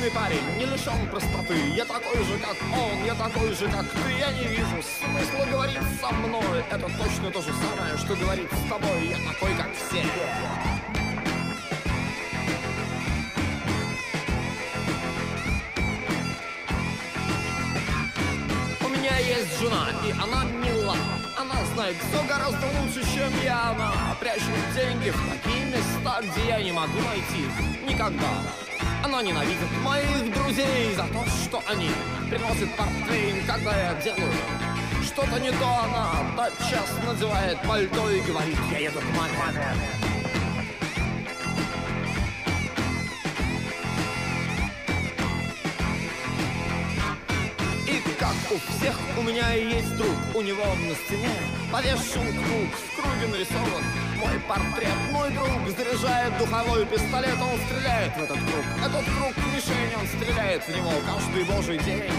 обычный парень, не лишен простоты. Я такой же, как он, я такой же, как ты. Я не вижу смысла говорить со мной. Это точно то же самое, что говорить с тобой. Я такой, как все. У меня есть жена, и она мила. Она знает все гораздо лучше, чем я. Она прячет деньги в такие места, где я не могу найти Никогда она ненавидит моих друзей за то, что они приносят портвейн, когда я делаю что-то не то. Она тотчас надевает пальто и говорит, я еду к маме. Как у всех у меня есть друг, у него на стене повешен круг, в круге нарисован мой портрет. Мой друг заряжает духовой пистолет, он стреляет в этот круг. Этот круг мишень, он стреляет в него каждый божий день.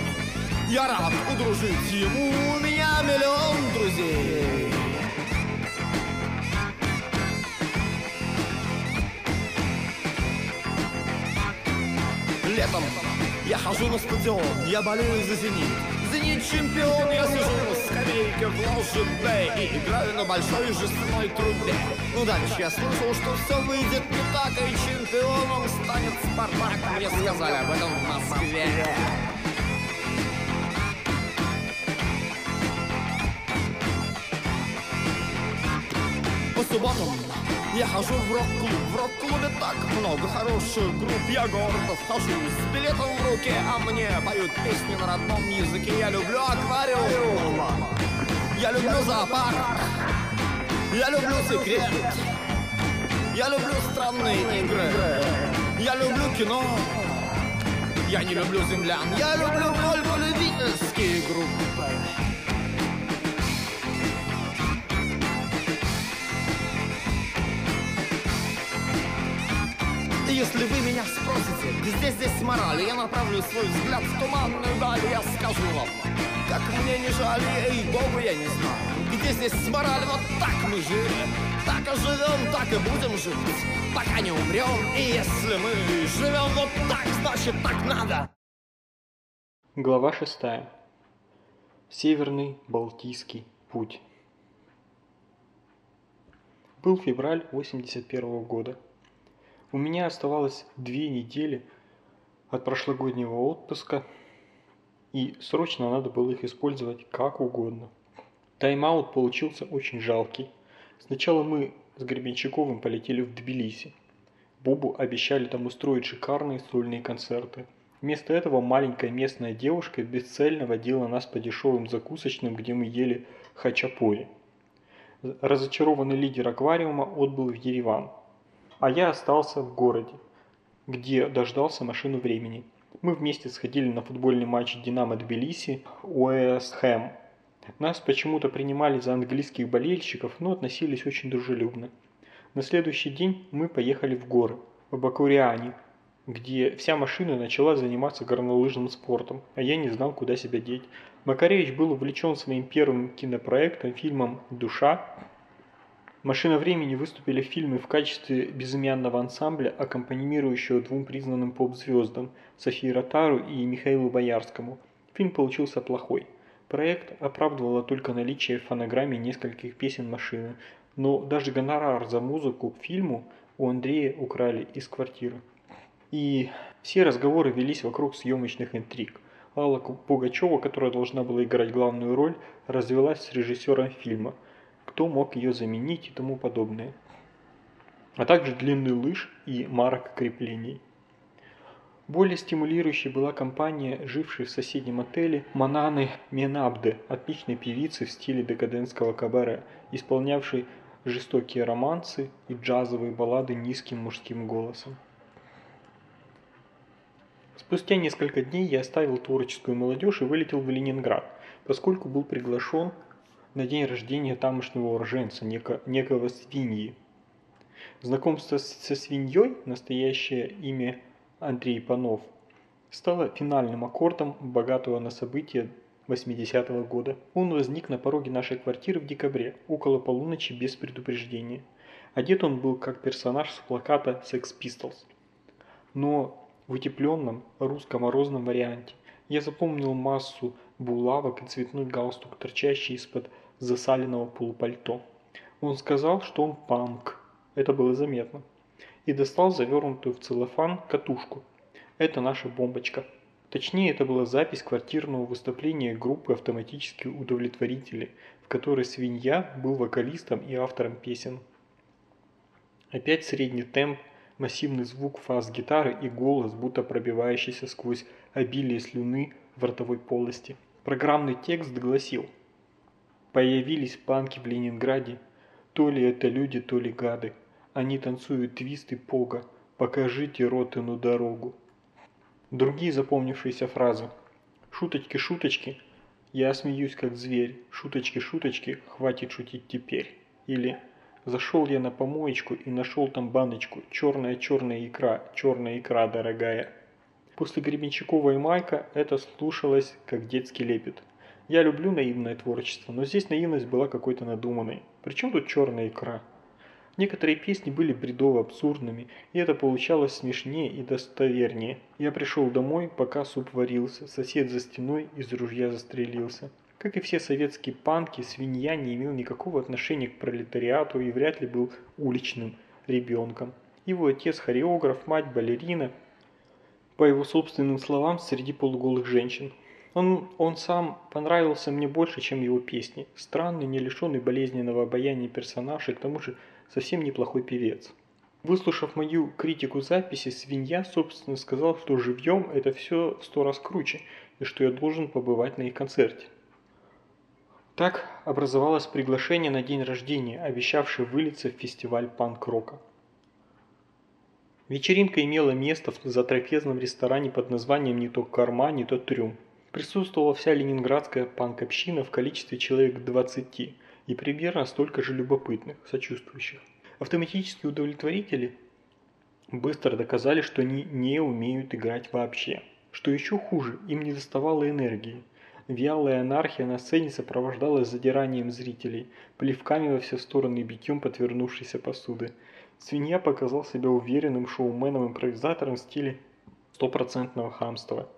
Я рад удружить ему, у меня миллион друзей. Летом я хожу на стадион, я болею за «Зенит». «Зенит» чемпион, я сижу на скамейке в Б И играю на большой жестяной трубе. Ну дальше я слышал, что все выйдет не так И чемпионом станет «Спартак» Мне сказали об этом в Москве. По субботам я хожу в рок-клуб, в рок-клубе так много хороших групп. Я гордо вхожу с билетом в руке А мне поют песни на родном языке. Я люблю аквариум, я люблю зоопарк. Я люблю секрет, я люблю странные игры. Я люблю кино, я не люблю землян. Я люблю только любительские группы Если вы меня спросите, где здесь мораль, я направлю свой взгляд в туманную даль, я скажу вам, как мне не жаль, ей богу, я не знаю, где здесь мораль, вот так мы жили, так и живем, так и будем жить, пока не умрем, и если мы живем вот так, значит так надо. Глава шестая. Северный Балтийский путь. Был февраль 81 года. У меня оставалось две недели от прошлогоднего отпуска, и срочно надо было их использовать как угодно. Тайм-аут получился очень жалкий. Сначала мы с Гребенщиковым полетели в Тбилиси. Бобу обещали там устроить шикарные сольные концерты. Вместо этого маленькая местная девушка бесцельно водила нас по дешевым закусочным, где мы ели хачапури. Разочарованный лидер аквариума отбыл в Ереван – а я остался в городе, где дождался машину времени. Мы вместе сходили на футбольный матч «Динамо Тбилиси» Уэст Хэм. Нас почему-то принимали за английских болельщиков, но относились очень дружелюбно. На следующий день мы поехали в горы, в Бакуриане, где вся машина начала заниматься горнолыжным спортом, а я не знал, куда себя деть. Макаревич был увлечен своим первым кинопроектом, фильмом «Душа», Машина времени выступили в фильме в качестве безымянного ансамбля, аккомпанирующего двум признанным поп-звездам Софии Ротару и Михаилу Боярскому. Фильм получился плохой. Проект оправдывало только наличие в фонограмме нескольких песен машины, но даже гонорар за музыку к фильму у Андрея украли из квартиры. И все разговоры велись вокруг съемочных интриг. Алла Пугачева, которая должна была играть главную роль, развелась с режиссером фильма – кто мог ее заменить и тому подобное, а также длины лыж и марок креплений. Более стимулирующей была компания, жившей в соседнем отеле Мананы Менабде, отличной певицы в стиле декадентского кабаре, исполнявшей жестокие романсы и джазовые баллады низким мужским голосом. Спустя несколько дней я оставил творческую молодежь и вылетел в Ленинград, поскольку был приглашен на день рождения тамошнего уроженца, неко, некого свиньи. Знакомство со свиньей, настоящее имя Андрей Панов, стало финальным аккордом богатого на события 80-го года. Он возник на пороге нашей квартиры в декабре, около полуночи без предупреждения. Одет он был как персонаж с плаката Sex Pistols. Но в утепленном русско-морозном варианте. Я запомнил массу булавок и цветной галстук, торчащий из-под засаленного полупальто. Он сказал, что он панк. Это было заметно. И достал завернутую в целлофан катушку. Это наша бомбочка. Точнее, это была запись квартирного выступления группы «Автоматические удовлетворители», в которой свинья был вокалистом и автором песен. Опять средний темп, массивный звук фаз гитары и голос, будто пробивающийся сквозь обилие слюны в ротовой полости. Программный текст гласил «Появились панки в Ленинграде, то ли это люди, то ли гады. Они танцуют твисты пога, покажите ротыну дорогу». Другие запомнившиеся фразы. «Шуточки-шуточки, я смеюсь как зверь, шуточки-шуточки, хватит шутить теперь». Или «Зашел я на помоечку и нашел там баночку, черная-черная икра, черная икра дорогая». После Гребенщикова и Майка это слушалось как детский лепет. Я люблю наивное творчество, но здесь наивность была какой-то надуманной. Причем тут черная икра? Некоторые песни были бредово-абсурдными, и это получалось смешнее и достовернее. Я пришел домой, пока суп варился, сосед за стеной из ружья застрелился. Как и все советские панки, свинья не имел никакого отношения к пролетариату и вряд ли был уличным ребенком. Его отец хореограф, мать балерина, по его собственным словам, среди полуголых женщин. Он, он сам понравился мне больше, чем его песни. Странный, не лишенный болезненного обаяния персонаж и к тому же совсем неплохой певец. Выслушав мою критику записи, свинья, собственно, сказал, что живьем это все в сто раз круче, и что я должен побывать на их концерте. Так образовалось приглашение на день рождения, обещавшее вылиться в фестиваль панк-рока. Вечеринка имела место в затрапезном ресторане под названием не то «Корма», не то «Трюм». Присутствовала вся ленинградская панк-община в количестве человек 20, и примерно столько же любопытных, сочувствующих. Автоматические удовлетворители быстро доказали, что они не умеют играть вообще. Что еще хуже, им не доставало энергии. Вялая анархия на сцене сопровождалась задиранием зрителей, плевками во все стороны и битьем подвернувшейся посуды. Свинья показал себя уверенным шоуменом-импровизатором в стиле стопроцентного хамства.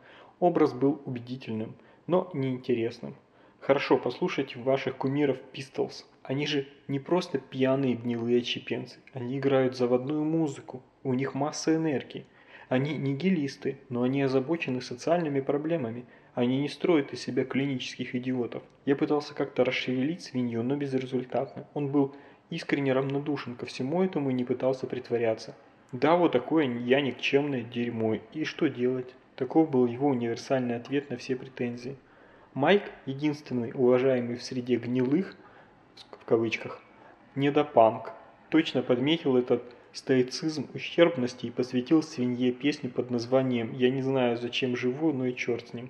Образ был убедительным, но неинтересным. Хорошо, послушайте ваших кумиров Pistols. Они же не просто пьяные гнилые чепенцы. Они играют заводную музыку. У них масса энергии. Они нигилисты, но они озабочены социальными проблемами. Они не строят из себя клинических идиотов. Я пытался как-то расшевелить свинью, но безрезультатно. Он был искренне равнодушен ко всему этому и не пытался притворяться. Да, вот такое я никчемное дерьмо. И что делать? Таков был его универсальный ответ на все претензии. Майк, единственный уважаемый в среде гнилых, в кавычках, недопанк, точно подметил этот стоицизм ущербности и посвятил свинье песню под названием «Я не знаю, зачем живу, но и черт с ним».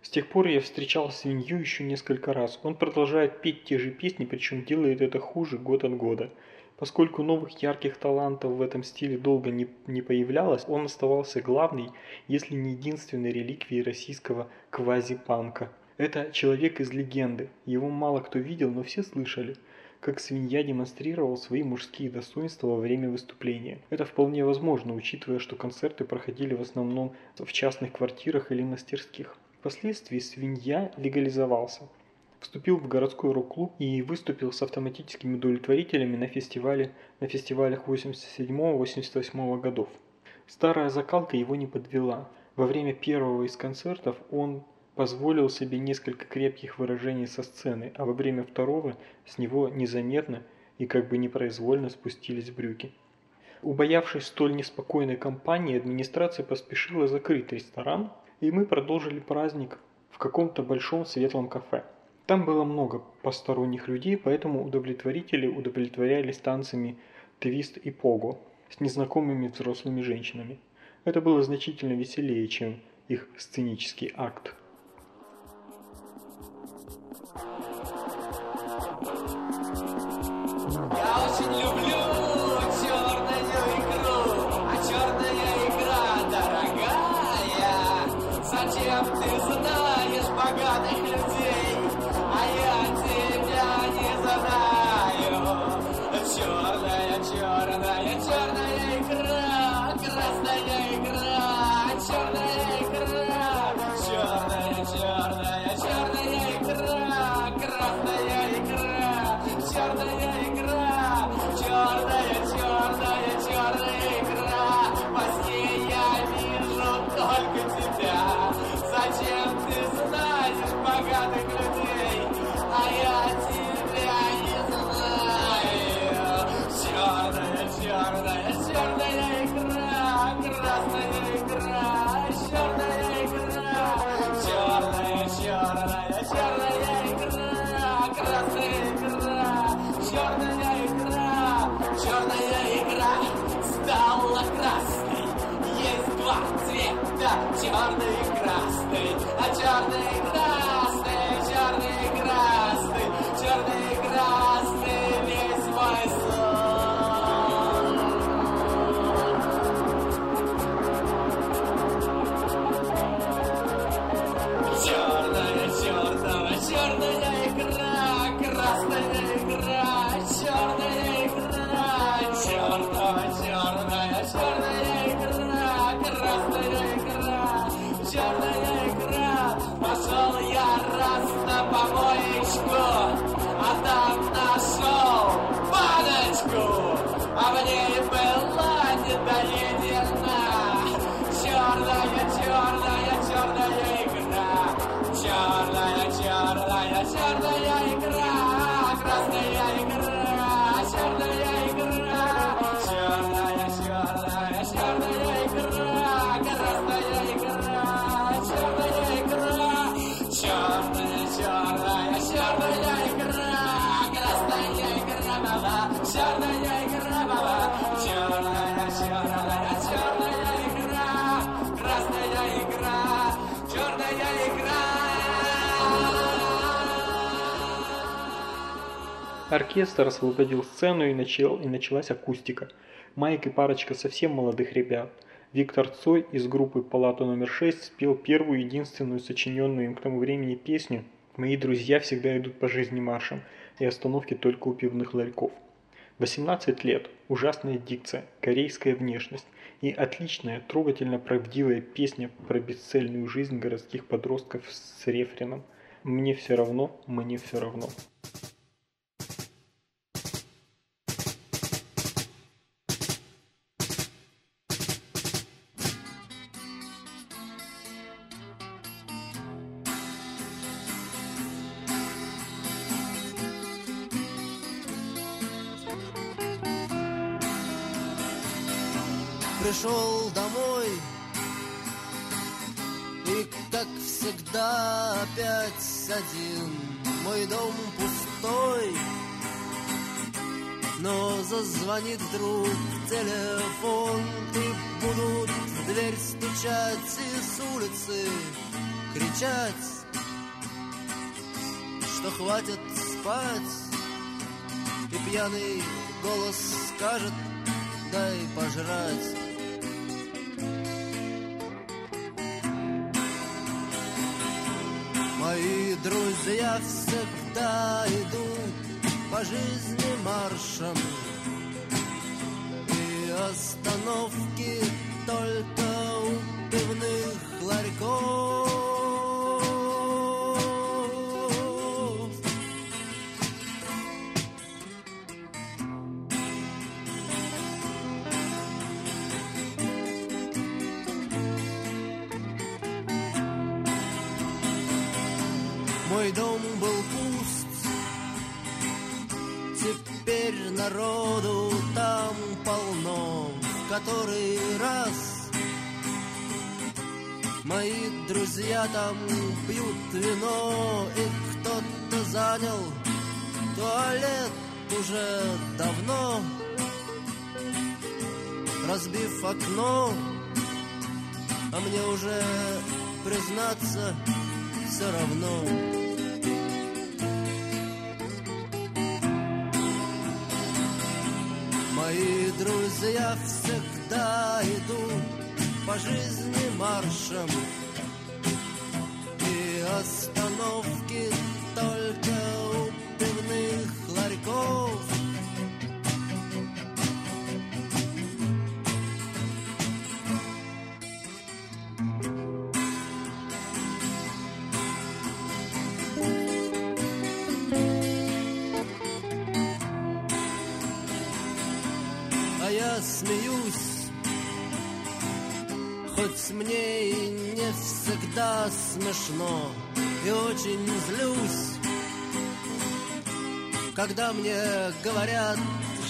С тех пор я встречал свинью еще несколько раз. Он продолжает петь те же песни, причем делает это хуже год от года – Поскольку новых ярких талантов в этом стиле долго не, не появлялось, он оставался главной, если не единственной реликвией российского квазипанка. Это человек из легенды, его мало кто видел, но все слышали, как свинья демонстрировал свои мужские достоинства во время выступления. Это вполне возможно, учитывая, что концерты проходили в основном в частных квартирах или мастерских. Впоследствии свинья легализовался вступил в городской рок-клуб и выступил с автоматическими удовлетворителями на, фестивале, на фестивалях 87-88 годов. Старая закалка его не подвела. Во время первого из концертов он позволил себе несколько крепких выражений со сцены, а во время второго с него незаметно и как бы непроизвольно спустились брюки. Убоявшись столь неспокойной компании, администрация поспешила закрыть ресторан, и мы продолжили праздник в каком-то большом светлом кафе. Там было много посторонних людей, поэтому удовлетворители удовлетворялись танцами твист и пого с незнакомыми взрослыми женщинами. Это было значительно веселее, чем их сценический акт. Я очень люблю красный, Оркестр освободил сцену и, начал, и началась акустика. Майк и парочка совсем молодых ребят. Виктор Цой из группы «Палата номер 6» спел первую единственную сочиненную им к тому времени песню «Мои друзья всегда идут по жизни маршем» и остановки только у пивных ларьков. 18 лет, ужасная дикция, корейская внешность и отличная, трогательно правдивая песня про бесцельную жизнь городских подростков с рефреном «Мне все равно, мне все равно». Пришел домой. И, как всегда, опять один Мой дом пустой. Но зазвонит вдруг телефон И будут в дверь стучать И с улицы кричать Что хватит спать. И пьяный голос скажет Дай пожрать друзья всегда идут по жизни маршем. И остановки только у пивных ларьков который раз мои друзья там пьют вино, и кто-то занял туалет уже давно, разбив окно, а мне уже признаться все равно. Друзья всегда идут по жизни маршем. И остановки всегда смешно и очень злюсь, когда мне говорят,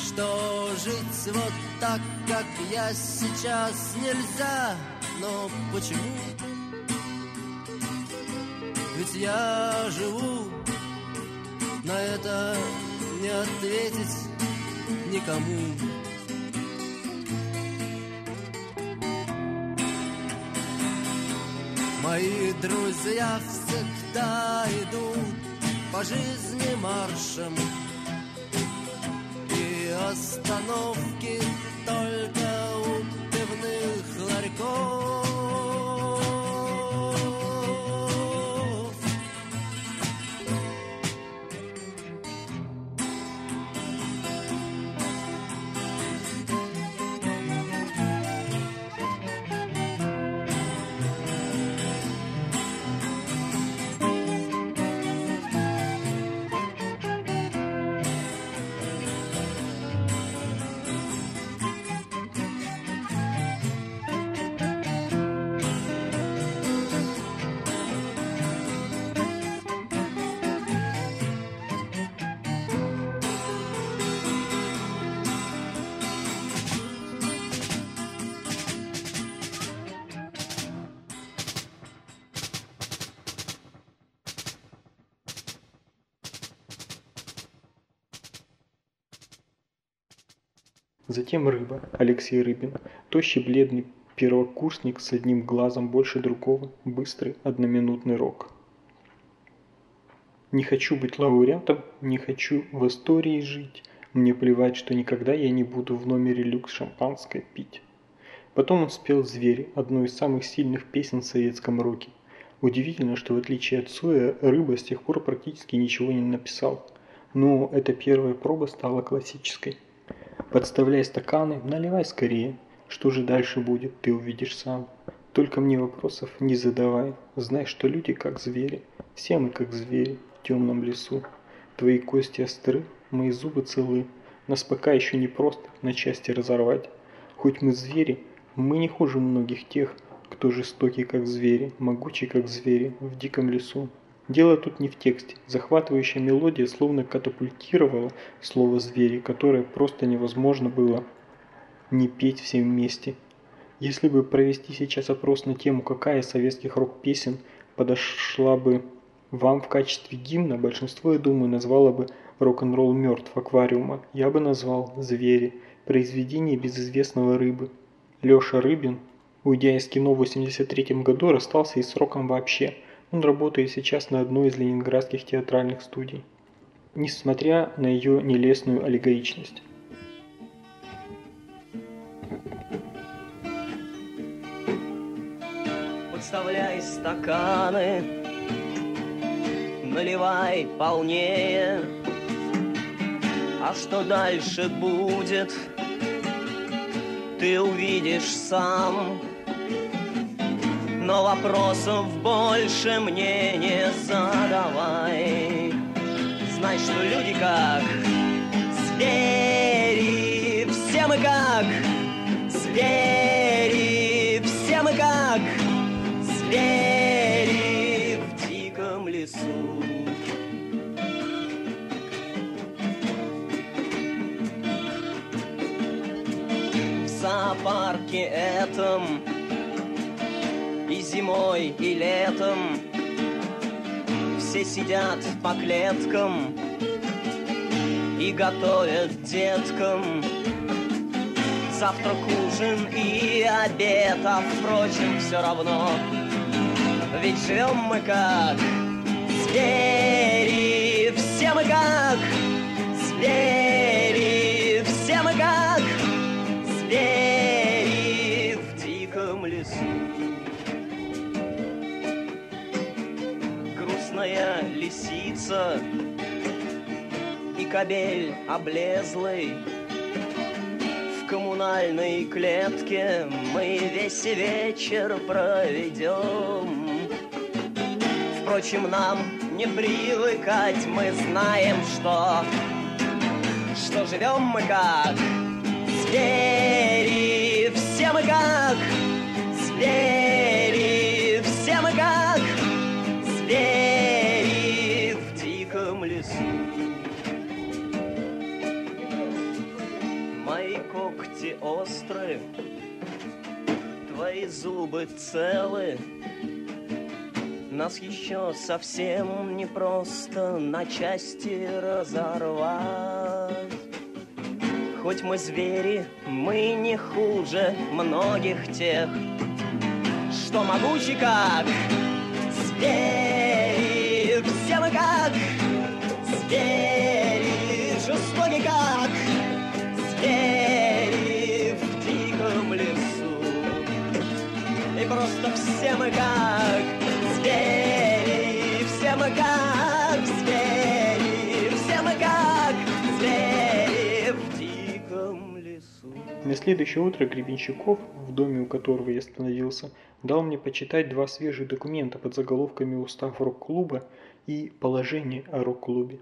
что жить вот так, как я сейчас, нельзя. Но почему? Ведь я живу, на это не ответить никому. Мои друзья всегда идут по жизни маршем. И остановки только у пивных ларьков Затем рыба, Алексей Рыбин, тощий бледный первокурсник с одним глазом больше другого, быстрый одноминутный рок. Не хочу быть лауреатом, не хочу в истории жить. Мне плевать, что никогда я не буду в номере люкс шампанское пить. Потом он спел «Звери», одну из самых сильных песен в советском роке. Удивительно, что в отличие от Цоя, Рыба с тех пор практически ничего не написал. Но эта первая проба стала классической. Подставляй стаканы, наливай скорее. Что же дальше будет, ты увидишь сам. Только мне вопросов не задавай. Знай, что люди как звери. Все мы как звери в темном лесу. Твои кости остры, мои зубы целы. Нас пока еще не просто на части разорвать. Хоть мы звери, мы не хуже многих тех, кто жестокий как звери, могучий как звери в диком лесу. Дело тут не в тексте. Захватывающая мелодия словно катапультировала слово «звери», которое просто невозможно было не петь всем вместе. Если бы провести сейчас опрос на тему, какая из советских рок-песен подошла бы вам в качестве гимна, большинство, я думаю, назвало бы «Рок-н-ролл мертв» аквариума. Я бы назвал «Звери», произведение безызвестного рыбы. Леша Рыбин, уйдя из кино в 83 году, расстался и с роком вообще – он работает сейчас на одной из ленинградских театральных студий, несмотря на ее нелестную аллегоричность. Подставляй стаканы, наливай полнее. А что дальше будет, ты увидишь сам но вопросов больше мне не задавай. Знай, что люди как звери, все мы как звери, все мы как звери в диком лесу. В зоопарке этом зимой и летом. Все сидят по клеткам И готовят деткам Завтрак, ужин и обед. А впрочем, все равно Ведь живем мы как звери. Все мы как звери. Все мы как звери Грустная лисица и кобель облезлый. В коммунальной клетке мы весь вечер проведем. Впрочем, нам не привыкать, мы знаем, что Что живем мы как звери. Все мы как звери остры, твои зубы целы. Нас еще совсем не просто на части разорвать. Хоть мы звери, мы не хуже многих тех, что могучи как звери. Все мы как звери, жестоки как мы как звери, все мы как звери, все мы как звери в диком лесу. На следующее утро Гребенщиков, в доме у которого я остановился, дал мне почитать два свежих документа под заголовками «Устав рок-клуба» и «Положение о рок-клубе».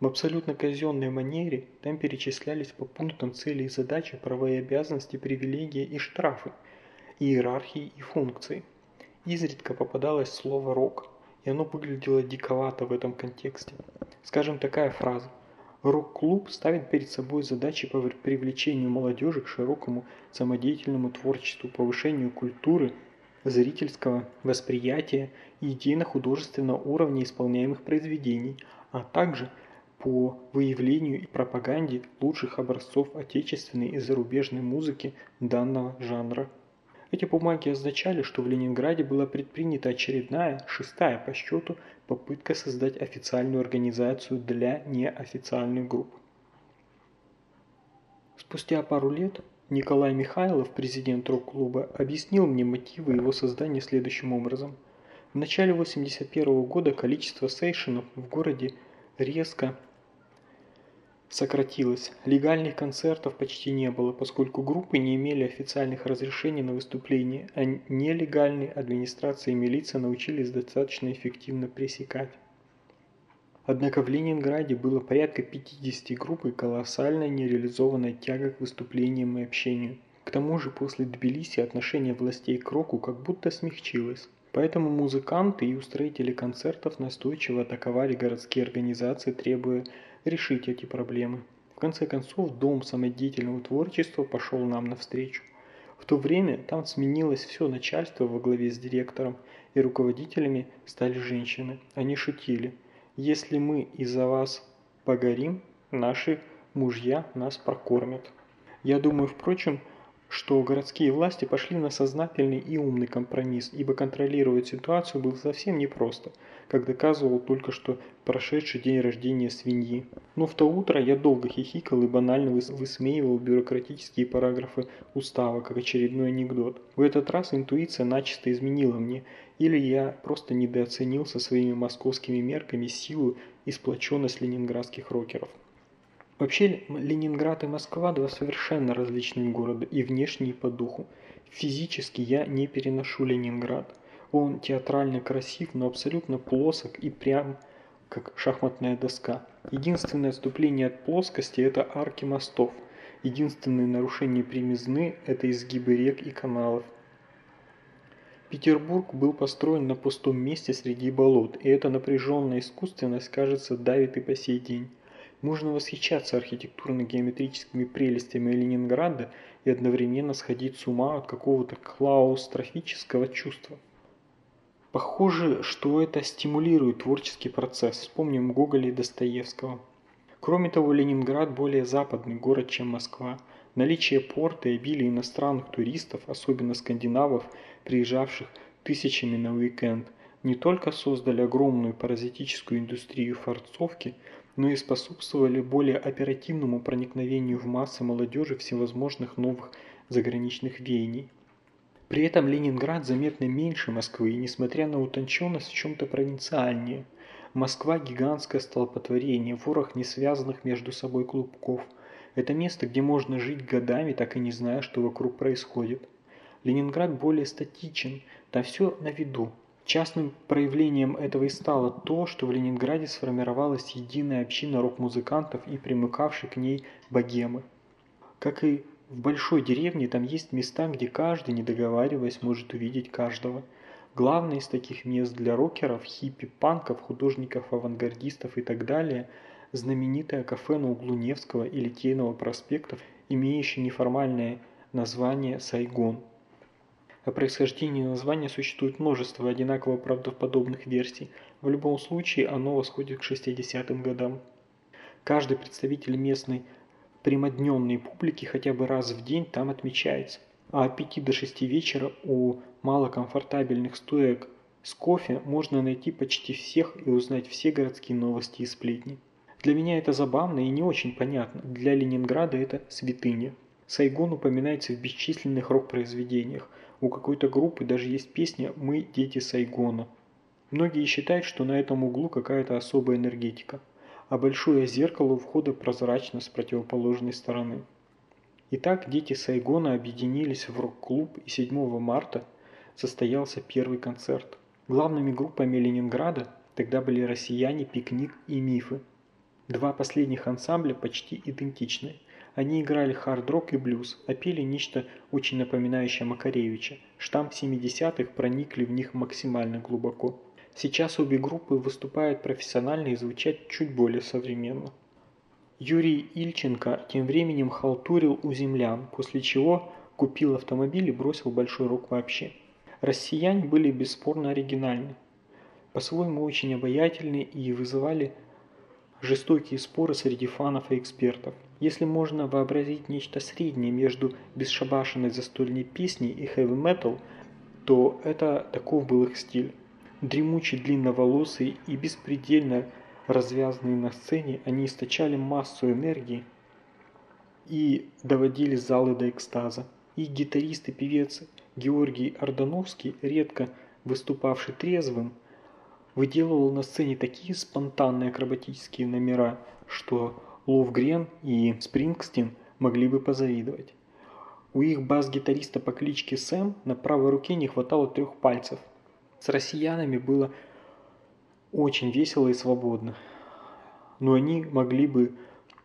В абсолютно казенной манере там перечислялись по пунктам цели и задачи, права и обязанности, привилегии и штрафы, иерархии и функции. Изредка попадалось слово «рок», и оно выглядело диковато в этом контексте. Скажем, такая фраза Рок-клуб ставит перед собой задачи по привлечению молодежи к широкому самодеятельному творчеству, повышению культуры, зрительского восприятия и идейно-художественного уровня исполняемых произведений, а также по выявлению и пропаганде лучших образцов отечественной и зарубежной музыки данного жанра. Эти бумаги означали, что в Ленинграде была предпринята очередная, шестая по счету, попытка создать официальную организацию для неофициальных групп. Спустя пару лет Николай Михайлов, президент рок-клуба, объяснил мне мотивы его создания следующим образом. В начале 1981 года количество сейшенов в городе резко сократилось. Легальных концертов почти не было, поскольку группы не имели официальных разрешений на выступление, а нелегальные администрация и милиция научились достаточно эффективно пресекать. Однако в Ленинграде было порядка 50 групп и колоссальная нереализованная тяга к выступлениям и общению. К тому же после Тбилиси отношение властей к року как будто смягчилось. Поэтому музыканты и устроители концертов настойчиво атаковали городские организации, требуя решить эти проблемы. В конце концов, Дом самодеятельного творчества пошел нам навстречу. В то время там сменилось все начальство во главе с директором, и руководителями стали женщины. Они шутили. Если мы из-за вас погорим, наши мужья нас прокормят. Я думаю, впрочем, что городские власти пошли на сознательный и умный компромисс, ибо контролировать ситуацию было совсем непросто, как доказывал только что прошедший день рождения свиньи. Но в то утро я долго хихикал и банально высмеивал бюрократические параграфы устава, как очередной анекдот. В этот раз интуиция начисто изменила мне, или я просто недооценил со своими московскими мерками силу и сплоченность ленинградских рокеров. Вообще, Ленинград и Москва – два совершенно различных города, и внешне, и по духу. Физически я не переношу Ленинград. Он театрально красив, но абсолютно плосок и прям как шахматная доска. Единственное отступление от плоскости – это арки мостов. Единственное нарушение примизны – это изгибы рек и каналов. Петербург был построен на пустом месте среди болот, и эта напряженная искусственность, кажется, давит и по сей день. Можно восхищаться архитектурно-геометрическими прелестями Ленинграда и одновременно сходить с ума от какого-то клаустрофического чувства. Похоже, что это стимулирует творческий процесс. Вспомним Гоголя и Достоевского. Кроме того, Ленинград более западный город, чем Москва. Наличие порта и обилие иностранных туристов, особенно скандинавов, приезжавших тысячами на уикенд, не только создали огромную паразитическую индустрию форцовки, но и способствовали более оперативному проникновению в массы молодежи всевозможных новых заграничных веяний. При этом Ленинград заметно меньше Москвы, и несмотря на утонченность, в чем-то провинциальнее. Москва – гигантское столпотворение, ворох не связанных между собой клубков. Это место, где можно жить годами, так и не зная, что вокруг происходит. Ленинград более статичен, там все на виду, Частным проявлением этого и стало то, что в Ленинграде сформировалась единая община рок-музыкантов и примыкавшей к ней богемы. Как и в большой деревне, там есть места, где каждый, не договариваясь, может увидеть каждого. Главное из таких мест для рокеров, хиппи, панков, художников, авангардистов и так далее – знаменитое кафе на углу Невского и Литейного проспектов, имеющее неформальное название Сайгон. О происхождении названия существует множество одинаково правдоподобных версий. В любом случае оно восходит к 60-м годам. Каждый представитель местной прямодневной публики хотя бы раз в день там отмечается. А от 5 до 6 вечера у малокомфортабельных стоек с кофе можно найти почти всех и узнать все городские новости и сплетни. Для меня это забавно и не очень понятно. Для Ленинграда это святыня. Сайгон упоминается в бесчисленных рок-произведениях. У какой-то группы даже есть песня «Мы – дети Сайгона». Многие считают, что на этом углу какая-то особая энергетика, а большое зеркало у входа прозрачно с противоположной стороны. Итак, дети Сайгона объединились в рок-клуб и 7 марта состоялся первый концерт. Главными группами Ленинграда тогда были «Россияне», «Пикник» и «Мифы». Два последних ансамбля почти идентичны. Они играли хард-рок и блюз, а пели нечто очень напоминающее Макаревича. Штамп 70-х проникли в них максимально глубоко. Сейчас обе группы выступают профессионально и звучат чуть более современно. Юрий Ильченко тем временем халтурил у землян, после чего купил автомобиль и бросил большой рок вообще. Россияне были бесспорно оригинальны, по-своему очень обаятельны и вызывали жестокие споры среди фанов и экспертов. Если можно вообразить нечто среднее между бесшабашенной застольной песней и хэви-метал, то это таков был их стиль. Дремучий длинноволосый и беспредельно развязанные на сцене, они источали массу энергии и доводили залы до экстаза. И гитарист и певец Георгий Ордановский, редко выступавший трезвым, выделывал на сцене такие спонтанные акробатические номера, что Ловгрен и Спрингстин могли бы позавидовать. У их бас-гитариста по кличке Сэм на правой руке не хватало трех пальцев. С россиянами было очень весело и свободно, но они могли бы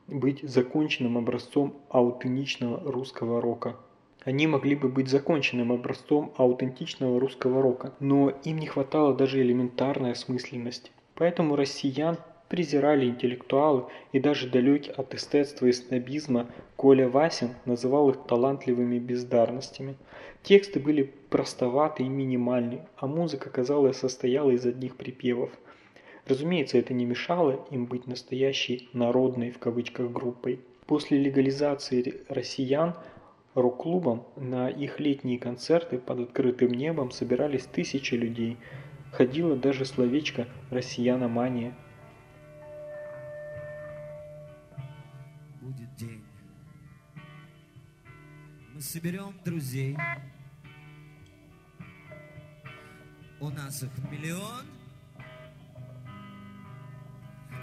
быть законченным образцом аутентичного русского рока. Они могли бы быть законченным образцом аутентичного русского рока, но им не хватало даже элементарной осмысленности. Поэтому россиян презирали интеллектуалы и даже далекий от эстетства и снобизма Коля Васин называл их талантливыми бездарностями. Тексты были простоваты и минимальны, а музыка, казалось, состояла из одних припевов. Разумеется, это не мешало им быть настоящей «народной» в кавычках группой. После легализации россиян рок-клубам на их летние концерты под открытым небом собирались тысячи людей. Ходила даже словечко «россияномания». Будет день. Мы соберем друзей. У нас их миллион.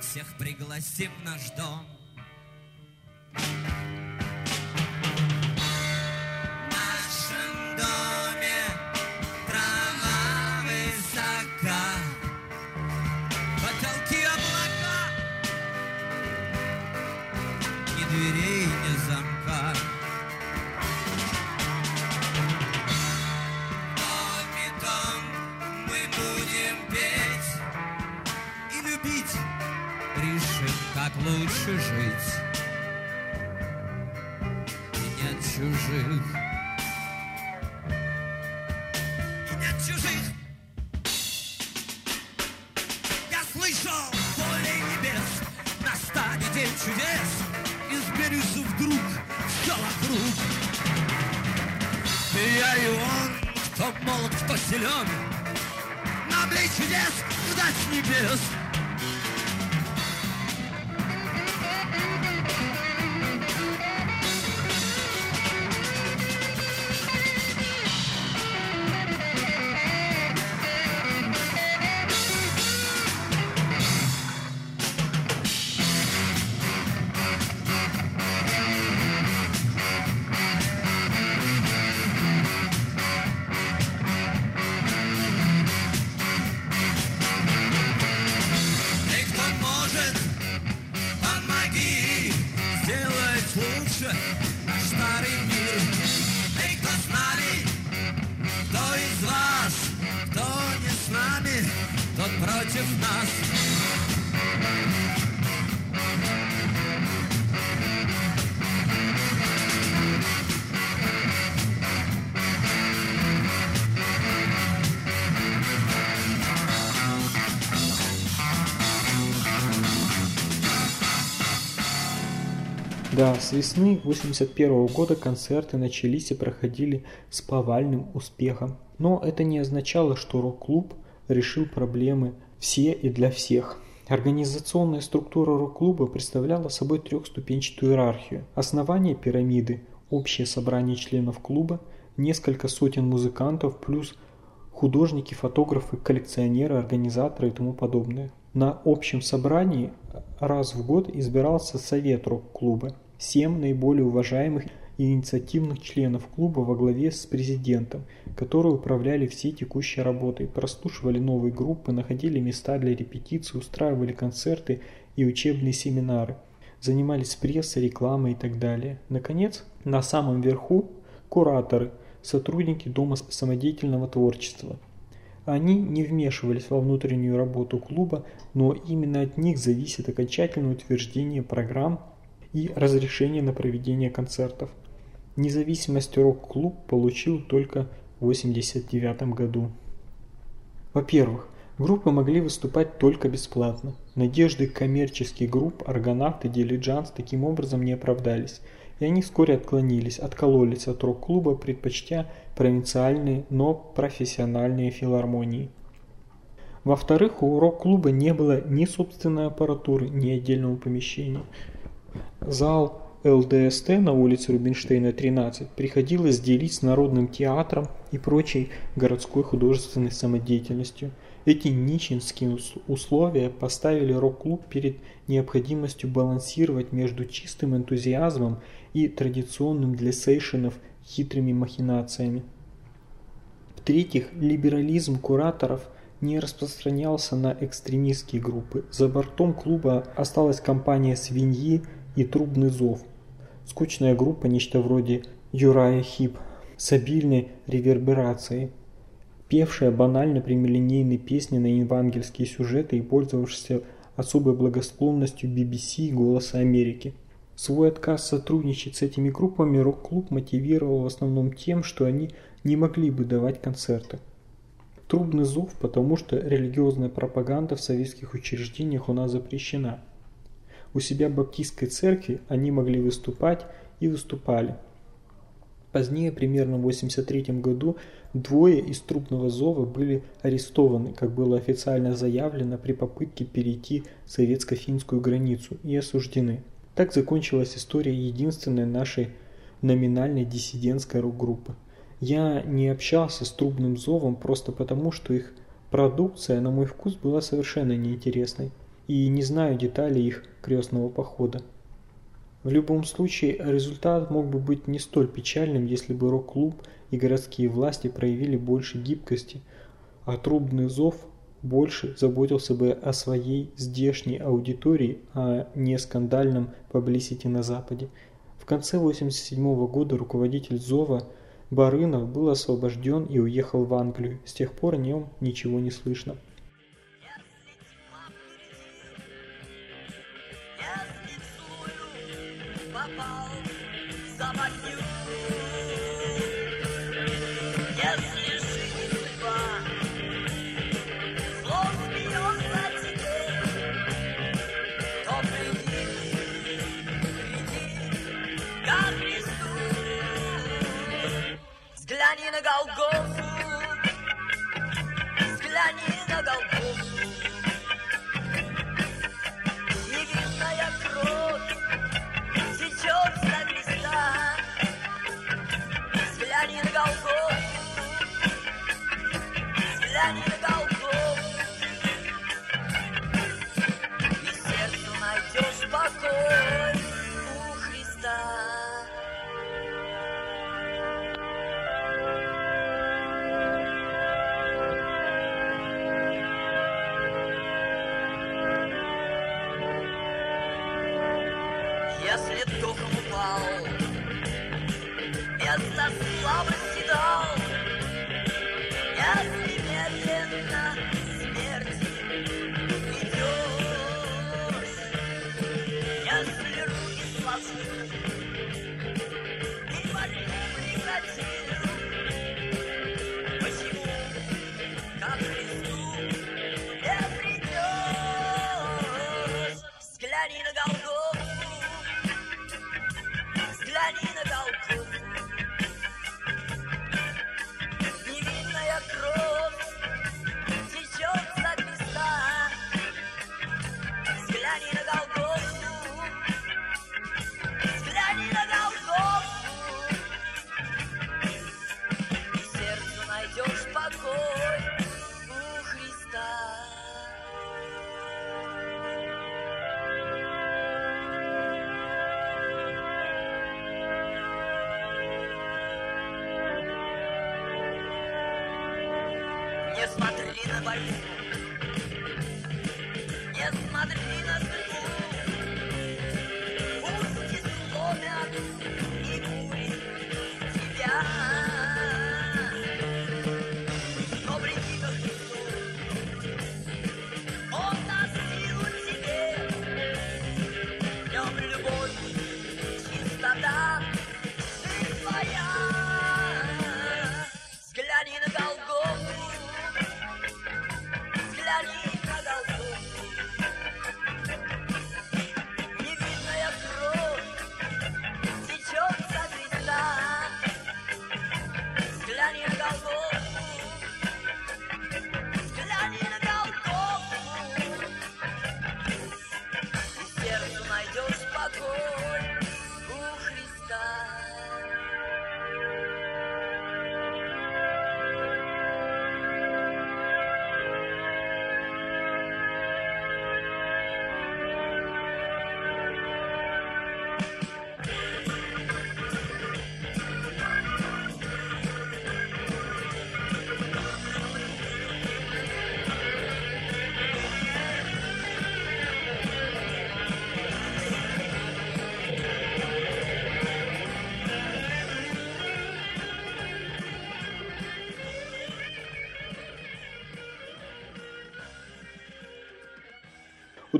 Всех пригласим в наш дом. Лучше жить. И нет чужих, и нет чужих. Я слышал поле небес, настанет день чудес, изменится вдруг все вокруг. Я и он, кто молод, кто силен, нам ли чудес ждать небес? Да, с весны 81 года концерты начались и проходили с повальным успехом. Но это не означало, что рок-клуб решил проблемы все и для всех. Организационная структура рок-клуба представляла собой трехступенчатую иерархию. Основание пирамиды – общее собрание членов клуба, несколько сотен музыкантов плюс художники, фотографы, коллекционеры, организаторы и тому подобное. На общем собрании раз в год избирался совет рок-клуба. Семь наиболее уважаемых и инициативных членов клуба во главе с президентом, которые управляли всей текущей работой, прослушивали новые группы, находили места для репетиций, устраивали концерты и учебные семинары, занимались прессой, рекламой и так далее. Наконец, на самом верху – кураторы, сотрудники Дома самодеятельного творчества. Они не вмешивались во внутреннюю работу клуба, но именно от них зависит окончательное утверждение программ и разрешение на проведение концертов. Независимость рок-клуб получил только в 1989 году. Во-первых, группы могли выступать только бесплатно. Надежды коммерческих групп «Аргонавт» и «Дилиджанс» таким образом не оправдались, и они вскоре отклонились, откололись от рок-клуба, предпочтя провинциальные, но профессиональные филармонии. Во-вторых, у рок-клуба не было ни собственной аппаратуры, ни отдельного помещения. Зал ЛДСТ на улице Рубинштейна, 13, приходилось делить с Народным театром и прочей городской художественной самодеятельностью. Эти нищенские условия поставили рок-клуб перед необходимостью балансировать между чистым энтузиазмом и традиционным для сейшенов хитрыми махинациями. В-третьих, либерализм кураторов не распространялся на экстремистские группы. За бортом клуба осталась компания «Свиньи» и «Трубный зов», Скучная группа, нечто вроде Юрая Хип, с обильной реверберацией, певшая банально прямолинейные песни на евангельские сюжеты и пользовавшаяся особой благосклонностью BBC и Голоса Америки. Свой отказ сотрудничать с этими группами рок-клуб мотивировал в основном тем, что они не могли бы давать концерты. Трубный зов, потому что религиозная пропаганда в советских учреждениях у нас запрещена – у себя баптистской церкви они могли выступать и выступали. Позднее, примерно в 1983 году, двое из трупного зова были арестованы, как было официально заявлено при попытке перейти советско-финскую границу, и осуждены. Так закончилась история единственной нашей номинальной диссидентской рок-группы. Я не общался с трубным зовом просто потому, что их продукция, на мой вкус, была совершенно неинтересной и не знаю деталей их крестного похода. В любом случае, результат мог бы быть не столь печальным, если бы рок-клуб и городские власти проявили больше гибкости, а трубный зов больше заботился бы о своей здешней аудитории, а не скандальном паблисити на Западе. В конце 1987 года руководитель Зова Барынов был освобожден и уехал в Англию. С тех пор о нем ничего не слышно. Взгляни на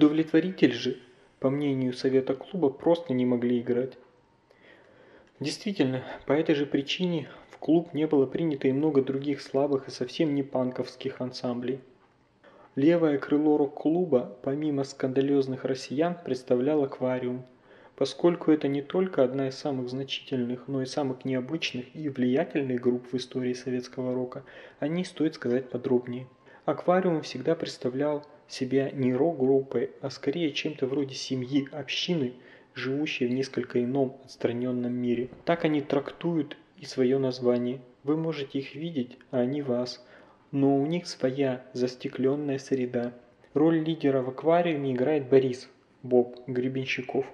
Удовлетворитель же, по мнению совета клуба, просто не могли играть. Действительно, по этой же причине в клуб не было принято и много других слабых и совсем не панковских ансамблей. Левое крыло рок-клуба, помимо скандалезных россиян, представлял аквариум, поскольку это не только одна из самых значительных, но и самых необычных и влиятельных групп в истории советского рока, о ней стоит сказать подробнее. Аквариум всегда представлял себя не рок-группой, а скорее чем-то вроде семьи, общины, живущей в несколько ином отстраненном мире. Так они трактуют и свое название. Вы можете их видеть, а они вас. Но у них своя застекленная среда. Роль лидера в аквариуме играет Борис, Боб Гребенщиков.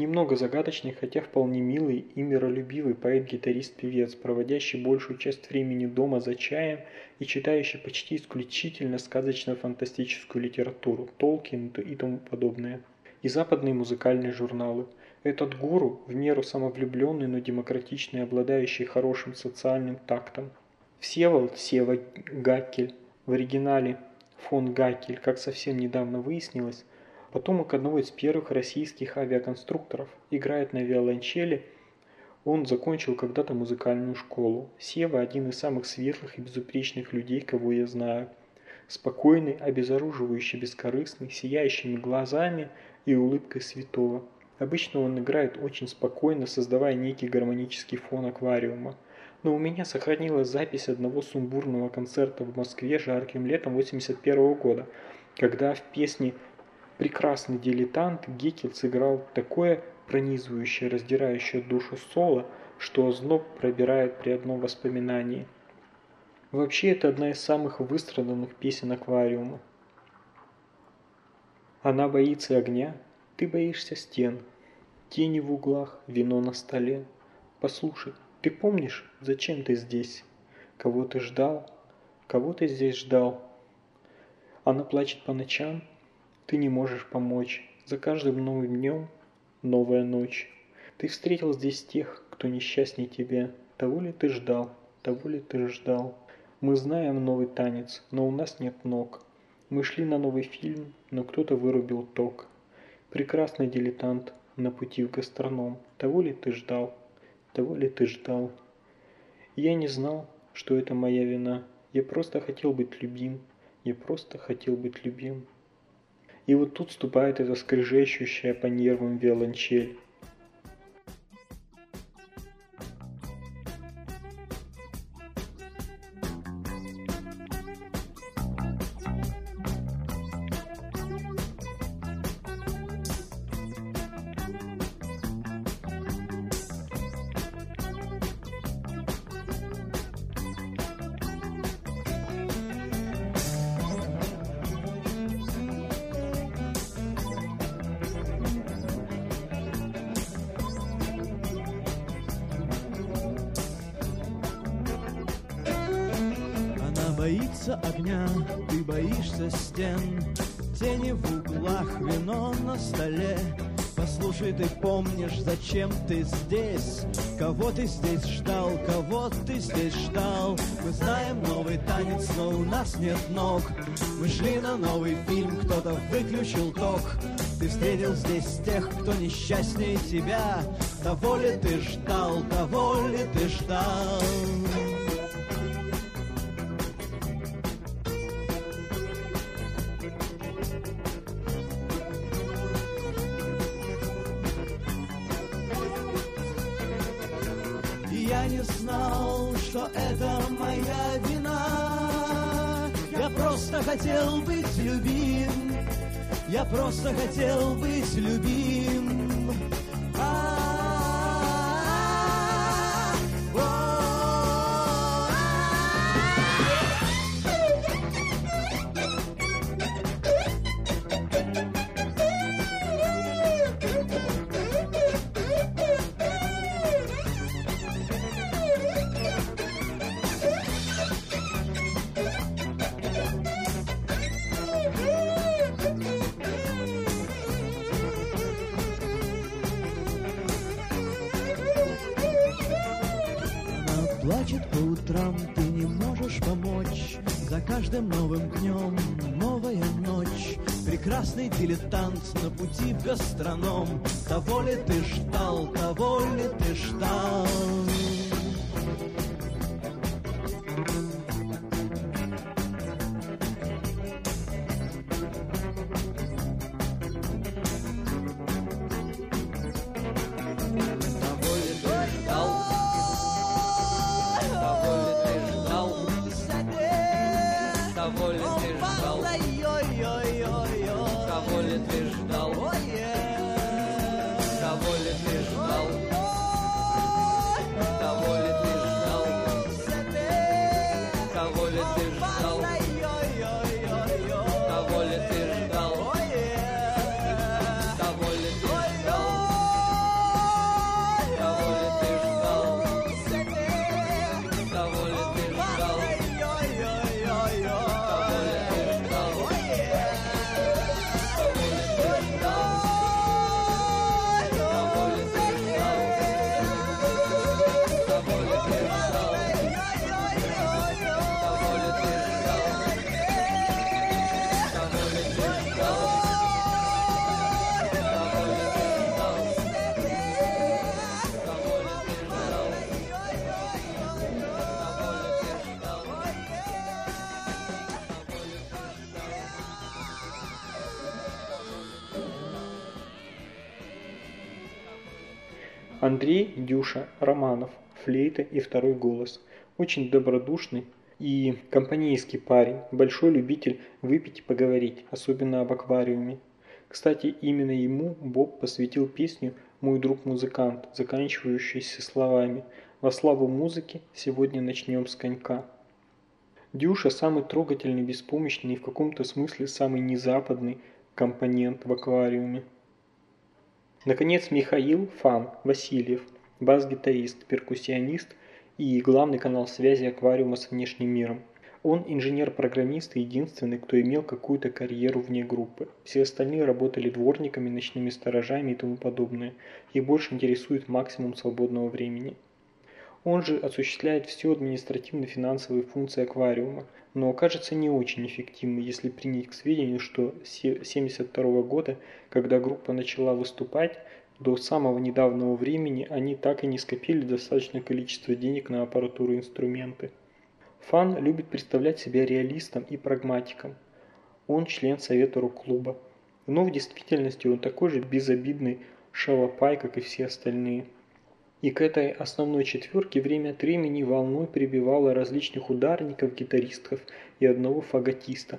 Немного загадочный, хотя вполне милый и миролюбивый поэт-гитарист-певец, проводящий большую часть времени дома за чаем и читающий почти исключительно сказочно-фантастическую литературу, Толкин и тому подобное. И западные музыкальные журналы. Этот гуру, в меру самовлюбленный, но демократичный, обладающий хорошим социальным тактом. Всеволод Сева Гаккель, в оригинале фон Гаккель, как совсем недавно выяснилось, потомок одного из первых российских авиаконструкторов, играет на виолончели. Он закончил когда-то музыкальную школу. Сева – один из самых светлых и безупречных людей, кого я знаю. Спокойный, обезоруживающий, бескорыстный, сияющими глазами и улыбкой святого. Обычно он играет очень спокойно, создавая некий гармонический фон аквариума. Но у меня сохранилась запись одного сумбурного концерта в Москве жарким летом 81 года, когда в песне прекрасный дилетант Гекель сыграл такое пронизывающее, раздирающее душу соло, что озноб пробирает при одном воспоминании. Вообще, это одна из самых выстраданных песен аквариума. Она боится огня, ты боишься стен, тени в углах, вино на столе. Послушай, ты помнишь, зачем ты здесь? Кого ты ждал? Кого ты здесь ждал? Она плачет по ночам, ты не можешь помочь. За каждым новым днем новая ночь. Ты встретил здесь тех, кто несчастней тебя. Того ли ты ждал? Того ли ты ждал? Мы знаем новый танец, но у нас нет ног. Мы шли на новый фильм, но кто-то вырубил ток. Прекрасный дилетант на пути в гастроном. Того ли ты ждал? Того ли ты ждал? Я не знал, что это моя вина. Я просто хотел быть любим. Я просто хотел быть любим. И вот тут вступает эта скрежещущая по нервам виолончель. Кто несчастнее тебя Того ли ты ждал, того ли ты ждал? Я не знал, что это моя вина. Я просто хотел быть любим. Я просто хотел быть любим. Гастроном. Того ли ты Дюша Романов, флейта и второй голос. Очень добродушный и компанейский парень, большой любитель выпить и поговорить, особенно об аквариуме. Кстати, именно ему Боб посвятил песню «Мой друг-музыкант», заканчивающуюся словами «Во славу музыки сегодня начнем с конька». Дюша самый трогательный, беспомощный и в каком-то смысле самый незападный компонент в аквариуме. Наконец, Михаил Фан Васильев, бас-гитарист, перкуссионист и главный канал связи аквариума с внешним миром. Он инженер-программист и единственный, кто имел какую-то карьеру вне группы. Все остальные работали дворниками, ночными сторожами и тому подобное. Их больше интересует максимум свободного времени. Он же осуществляет все административно-финансовые функции аквариума, но окажется не очень эффективным, если принять к сведению, что с 1972 года, когда группа начала выступать, до самого недавнего времени они так и не скопили достаточное количество денег на аппаратуру и инструменты. Фан любит представлять себя реалистом и прагматиком. Он член совета рок-клуба. Но в действительности он такой же безобидный шалопай, как и все остальные. И к этой основной четверке время от времени волной прибивало различных ударников, гитаристов и одного фаготиста.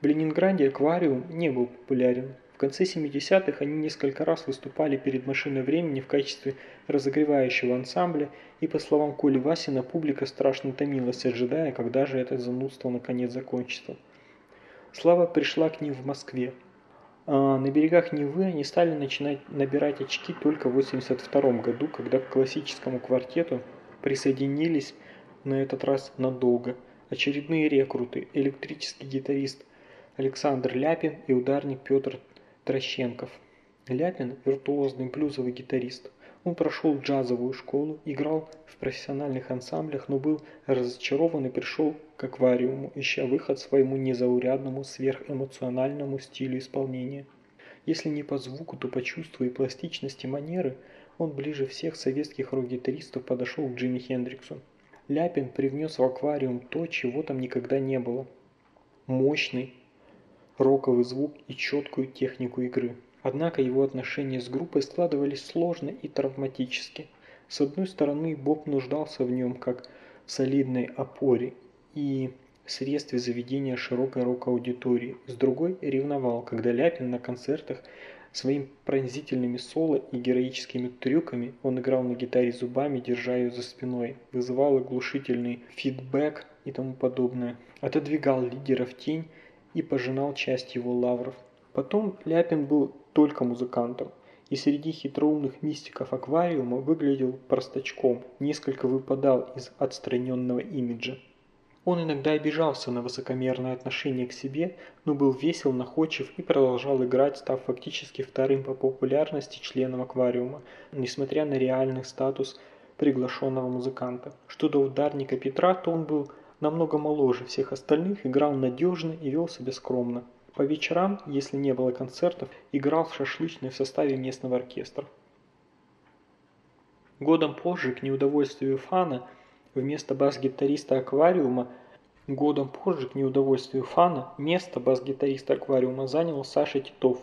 В Ленинграде аквариум не был популярен. В конце 70-х они несколько раз выступали перед машиной времени в качестве разогревающего ансамбля, и по словам Коли Васина, публика страшно томилась, ожидая, когда же это занудство наконец закончится. Слава пришла к ним в Москве. А на берегах Невы они стали начинать набирать очки только в 1982 году, когда к классическому квартету присоединились на этот раз надолго очередные рекруты, электрический гитарист Александр Ляпин и ударник Петр Трощенков. Ляпин – виртуозный блюзовый гитарист. Он прошел джазовую школу, играл в профессиональных ансамблях, но был разочарован и пришел к аквариуму, ища выход своему незаурядному, сверхэмоциональному стилю исполнения. Если не по звуку, то по чувству и пластичности манеры, он ближе всех советских рок-гитаристов подошел к Джимми Хендриксу. Ляпин привнес в аквариум то, чего там никогда не было. Мощный роковый звук и четкую технику игры. Однако его отношения с группой складывались сложно и травматически. С одной стороны, Боб нуждался в нем как в солидной опоре и средстве заведения широкой рок-аудитории. С другой, ревновал, когда Ляпин на концертах своими пронзительными соло и героическими трюками он играл на гитаре зубами, держа ее за спиной, вызывал оглушительный фидбэк и тому подобное, отодвигал лидера в тень и пожинал часть его лавров. Потом Ляпин был только музыкантом, и среди хитроумных мистиков аквариума выглядел простачком, несколько выпадал из отстраненного имиджа. Он иногда обижался на высокомерное отношение к себе, но был весел, находчив и продолжал играть, став фактически вторым по популярности членом аквариума, несмотря на реальный статус приглашенного музыканта. Что до ударника Петра, то он был намного моложе всех остальных, играл надежно и вел себя скромно. По вечерам, если не было концертов, играл в шашлычной в составе местного оркестра. Годом позже, к неудовольствию фана, вместо бас-гитариста аквариума, годом позже, к неудовольствию фана, место бас-гитариста аквариума занял Саша Титов,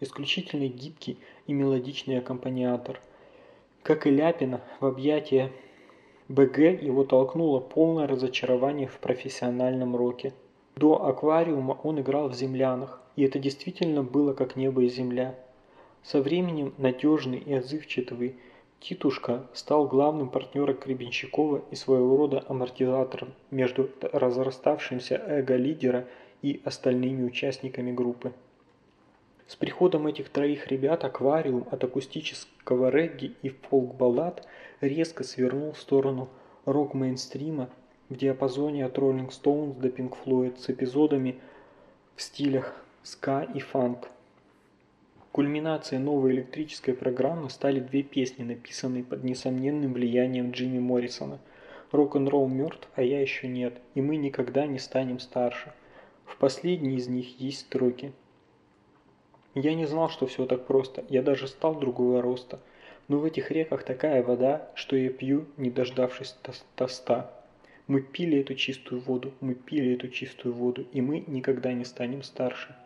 исключительно гибкий и мелодичный аккомпаниатор. Как и Ляпина, в объятия БГ его толкнуло полное разочарование в профессиональном роке. До аквариума он играл в землянах, и это действительно было как небо и земля. Со временем надежный и отзывчивый Титушка стал главным партнером Гребенщикова и своего рода амортизатором между разраставшимся эго лидера и остальными участниками группы. С приходом этих троих ребят аквариум от акустического регги и фолк-баллад резко свернул в сторону рок-мейнстрима в диапазоне от Rolling Stones до Pink Floyd с эпизодами в стилях ска и фанк. Кульминацией новой электрической программы стали две песни, написанные под несомненным влиянием Джимми Моррисона. «Рок-н-ролл мертв, а я еще нет, и мы никогда не станем старше». В последней из них есть строки. «Я не знал, что все так просто, я даже стал другого роста, но в этих реках такая вода, что я пью, не дождавшись тоста. Мы пили эту чистую воду, мы пили эту чистую воду, и мы никогда не станем старше».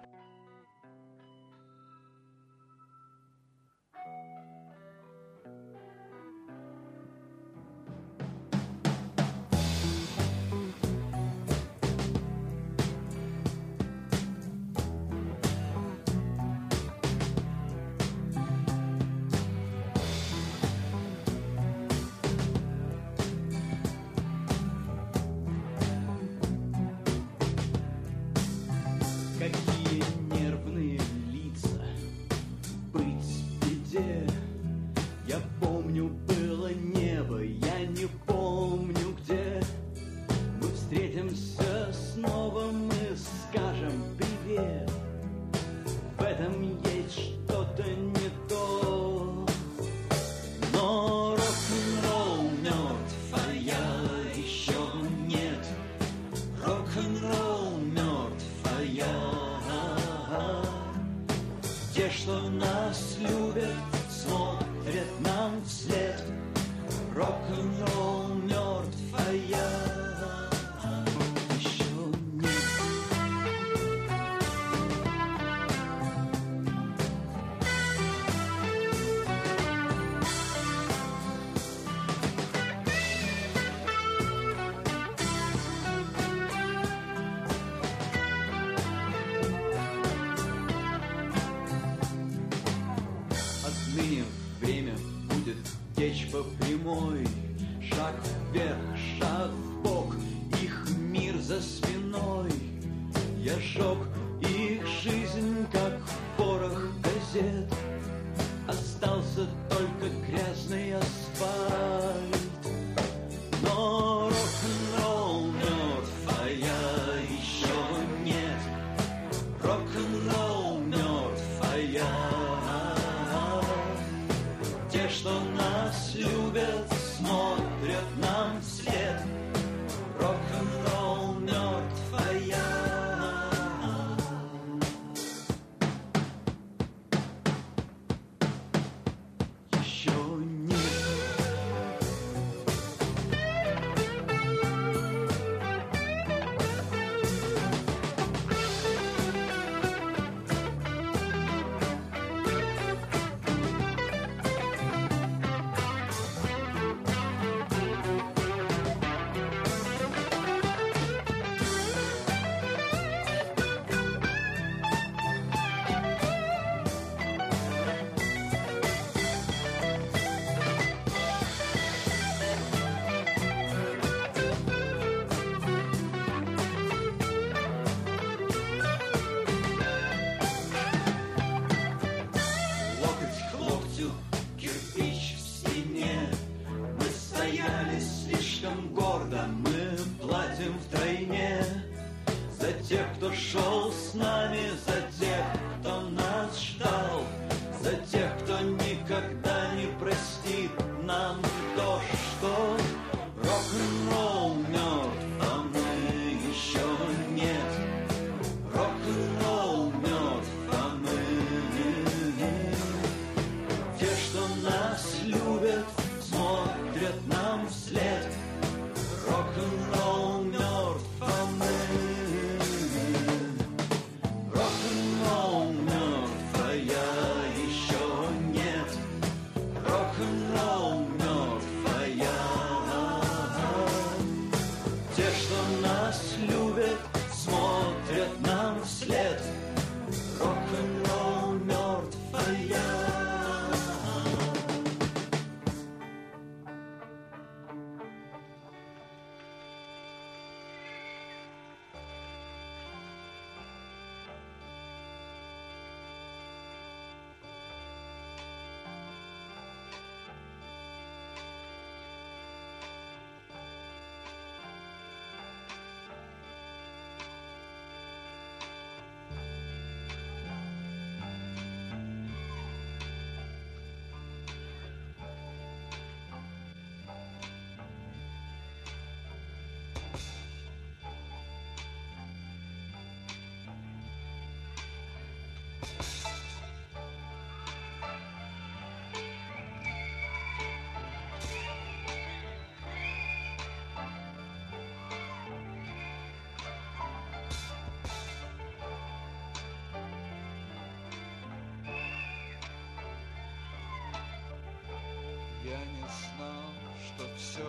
Что все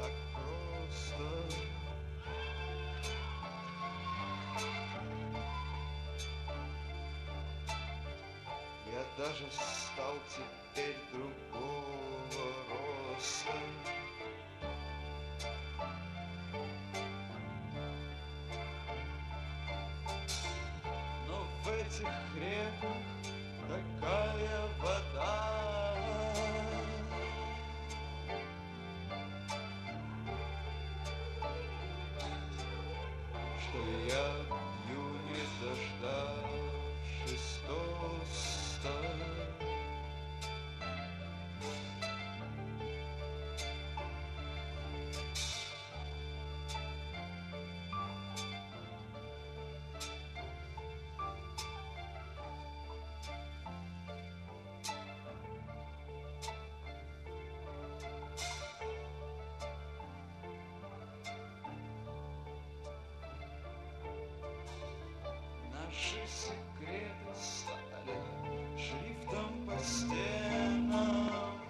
так просто. Я даже стал теперь другого роста. Но в этих реках Что Наши секреты стали шрифтом по стенам.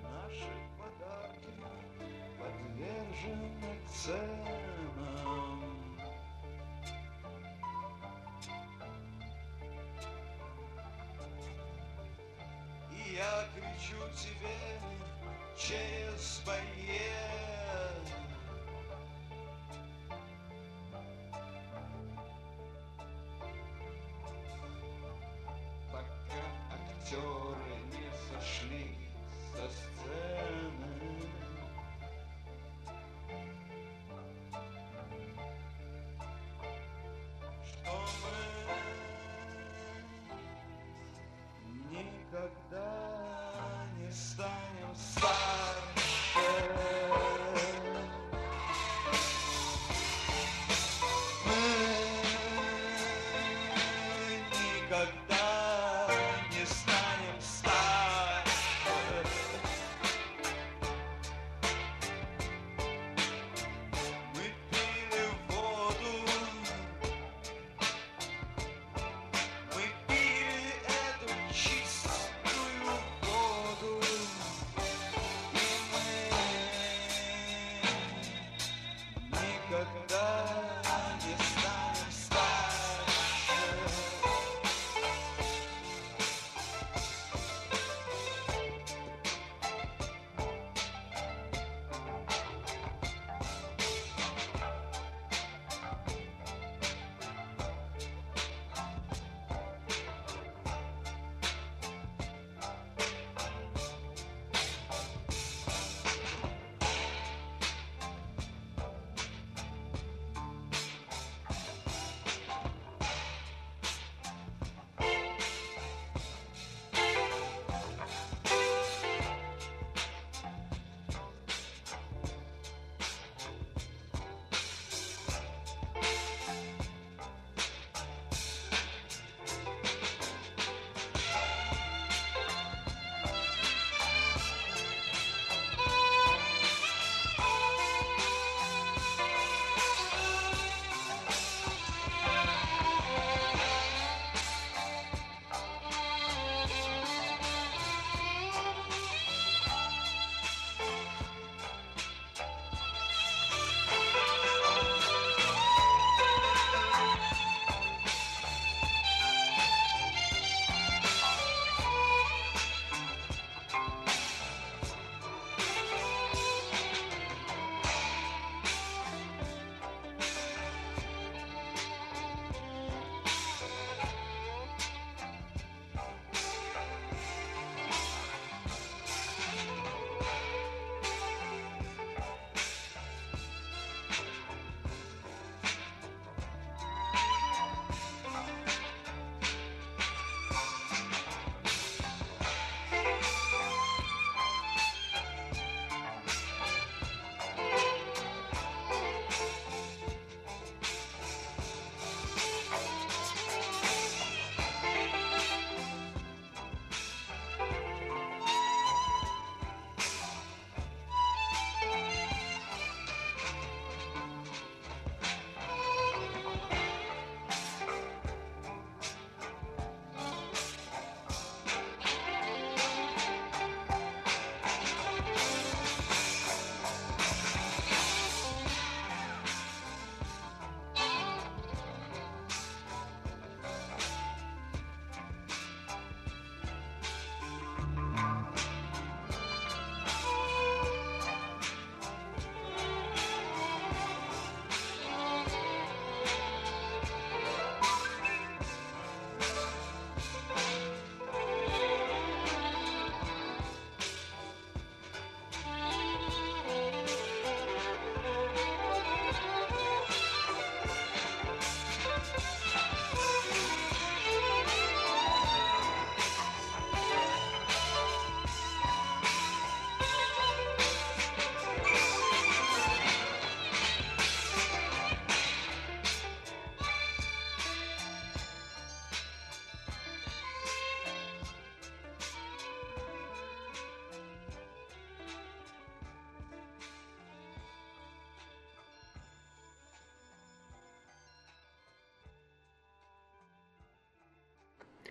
Наши подарки подвержены ценам. И я кричу тебе через барьер.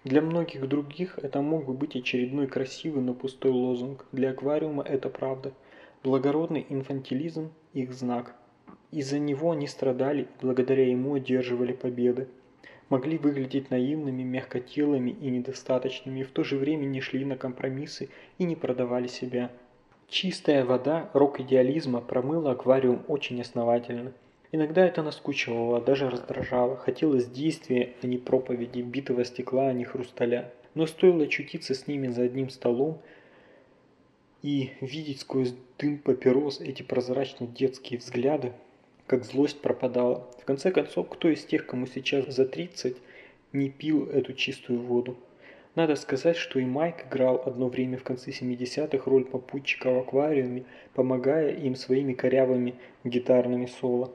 Для многих других это мог бы быть очередной красивый, но пустой лозунг. Для аквариума это правда. Благородный инфантилизм – их знак. Из-за него они страдали и благодаря ему одерживали победы. Могли выглядеть наивными, мягкотелыми и недостаточными, в то же время не шли на компромиссы и не продавали себя. Чистая вода, рок идеализма промыла аквариум очень основательно. Иногда это наскучивало, даже раздражало. Хотелось действия, а не проповеди, битого стекла, а не хрусталя. Но стоило очутиться с ними за одним столом и видеть сквозь дым папирос эти прозрачные детские взгляды, как злость пропадала. В конце концов, кто из тех, кому сейчас за 30, не пил эту чистую воду? Надо сказать, что и Майк играл одно время в конце 70-х роль попутчика в аквариуме, помогая им своими корявыми гитарными соло.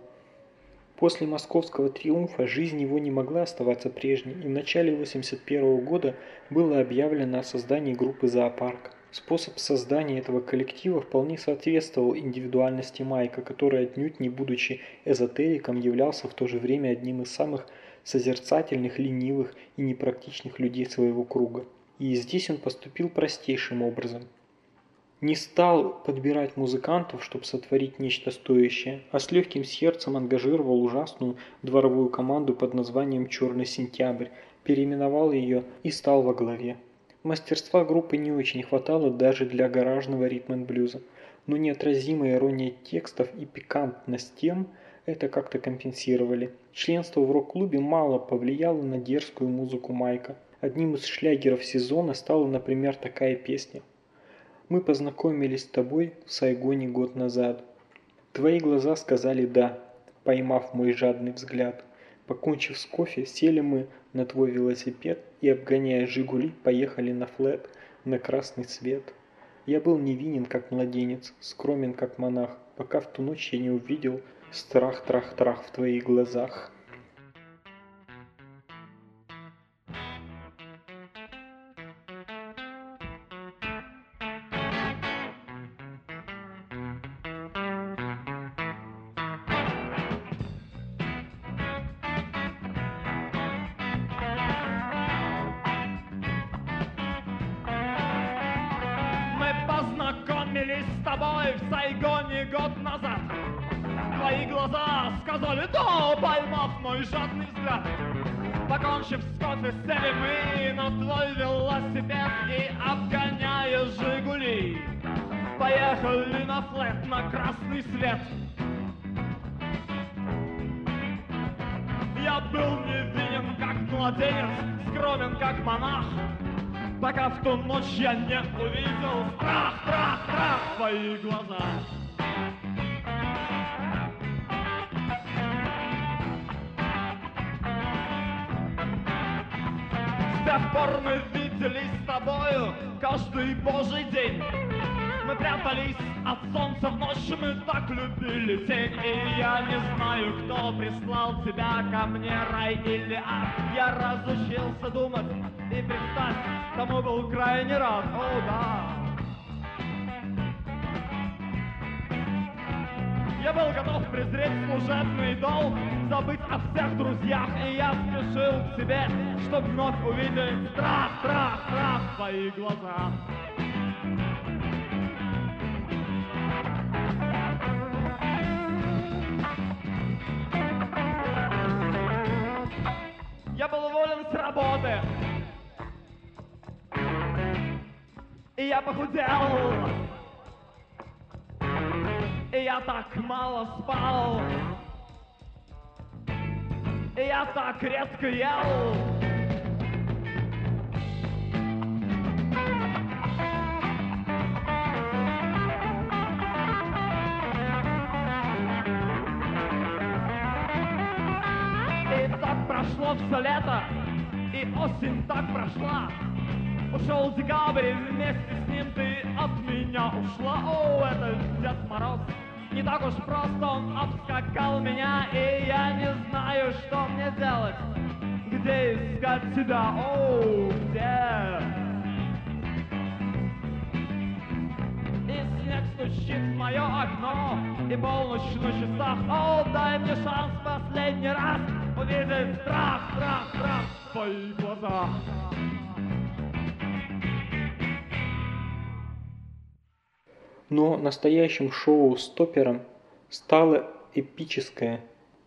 После московского триумфа жизнь его не могла оставаться прежней, и в начале 81 года было объявлено о создании группы «Зоопарк». Способ создания этого коллектива вполне соответствовал индивидуальности Майка, который отнюдь не будучи эзотериком являлся в то же время одним из самых созерцательных, ленивых и непрактичных людей своего круга. И здесь он поступил простейшим образом. Не стал подбирать музыкантов, чтобы сотворить нечто стоящее, а с легким сердцем ангажировал ужасную дворовую команду под названием «Черный сентябрь», переименовал ее и стал во главе. Мастерства группы не очень хватало даже для гаражного ритм-блюза, но неотразимая ирония текстов и пикантность тем это как-то компенсировали. Членство в рок-клубе мало повлияло на дерзкую музыку Майка. Одним из шлягеров сезона стала, например, такая песня. «Мы познакомились с тобой в Сайгоне год назад. Твои глаза сказали «да», поймав мой жадный взгляд. Покончив с кофе, сели мы на твой велосипед и, обгоняя «Жигули», поехали на флет, на красный свет. Я был невинен, как младенец, скромен, как монах, пока в ту ночь я не увидел страх-трах-трах в твоих глазах. В ту ночь я не увидел страх, страх, страх в твои глаза. С тех пор мы виделись с тобою каждый божий день. Прятались от солнца в ночь, мы так любили тень. И я не знаю, кто прислал тебя ко мне, рай или ад. Я разучился думать и представь, тому был крайне рад, о да. Я был готов презреть служебный долг, забыть о всех друзьях, и я спешил к тебе, чтоб вновь увидеть страх, страх, страх в твоих глазах. Я был уволен с работы. И я похудел. И я так мало спал. И я так редко ел. Прошло все лето, и осень так прошла. Ушел декабрь, и вместе с ним ты от меня ушла. О, это Дед Мороз. Не так уж просто он обскакал меня, и я не знаю, что мне делать. Где искать тебя? О, где? И снег стучит в мое окно И полночь на часах О, дай мне шанс последний раз Увидеть страх, страх, страх В твоих глазах Но настоящим шоу-стопером стало эпическое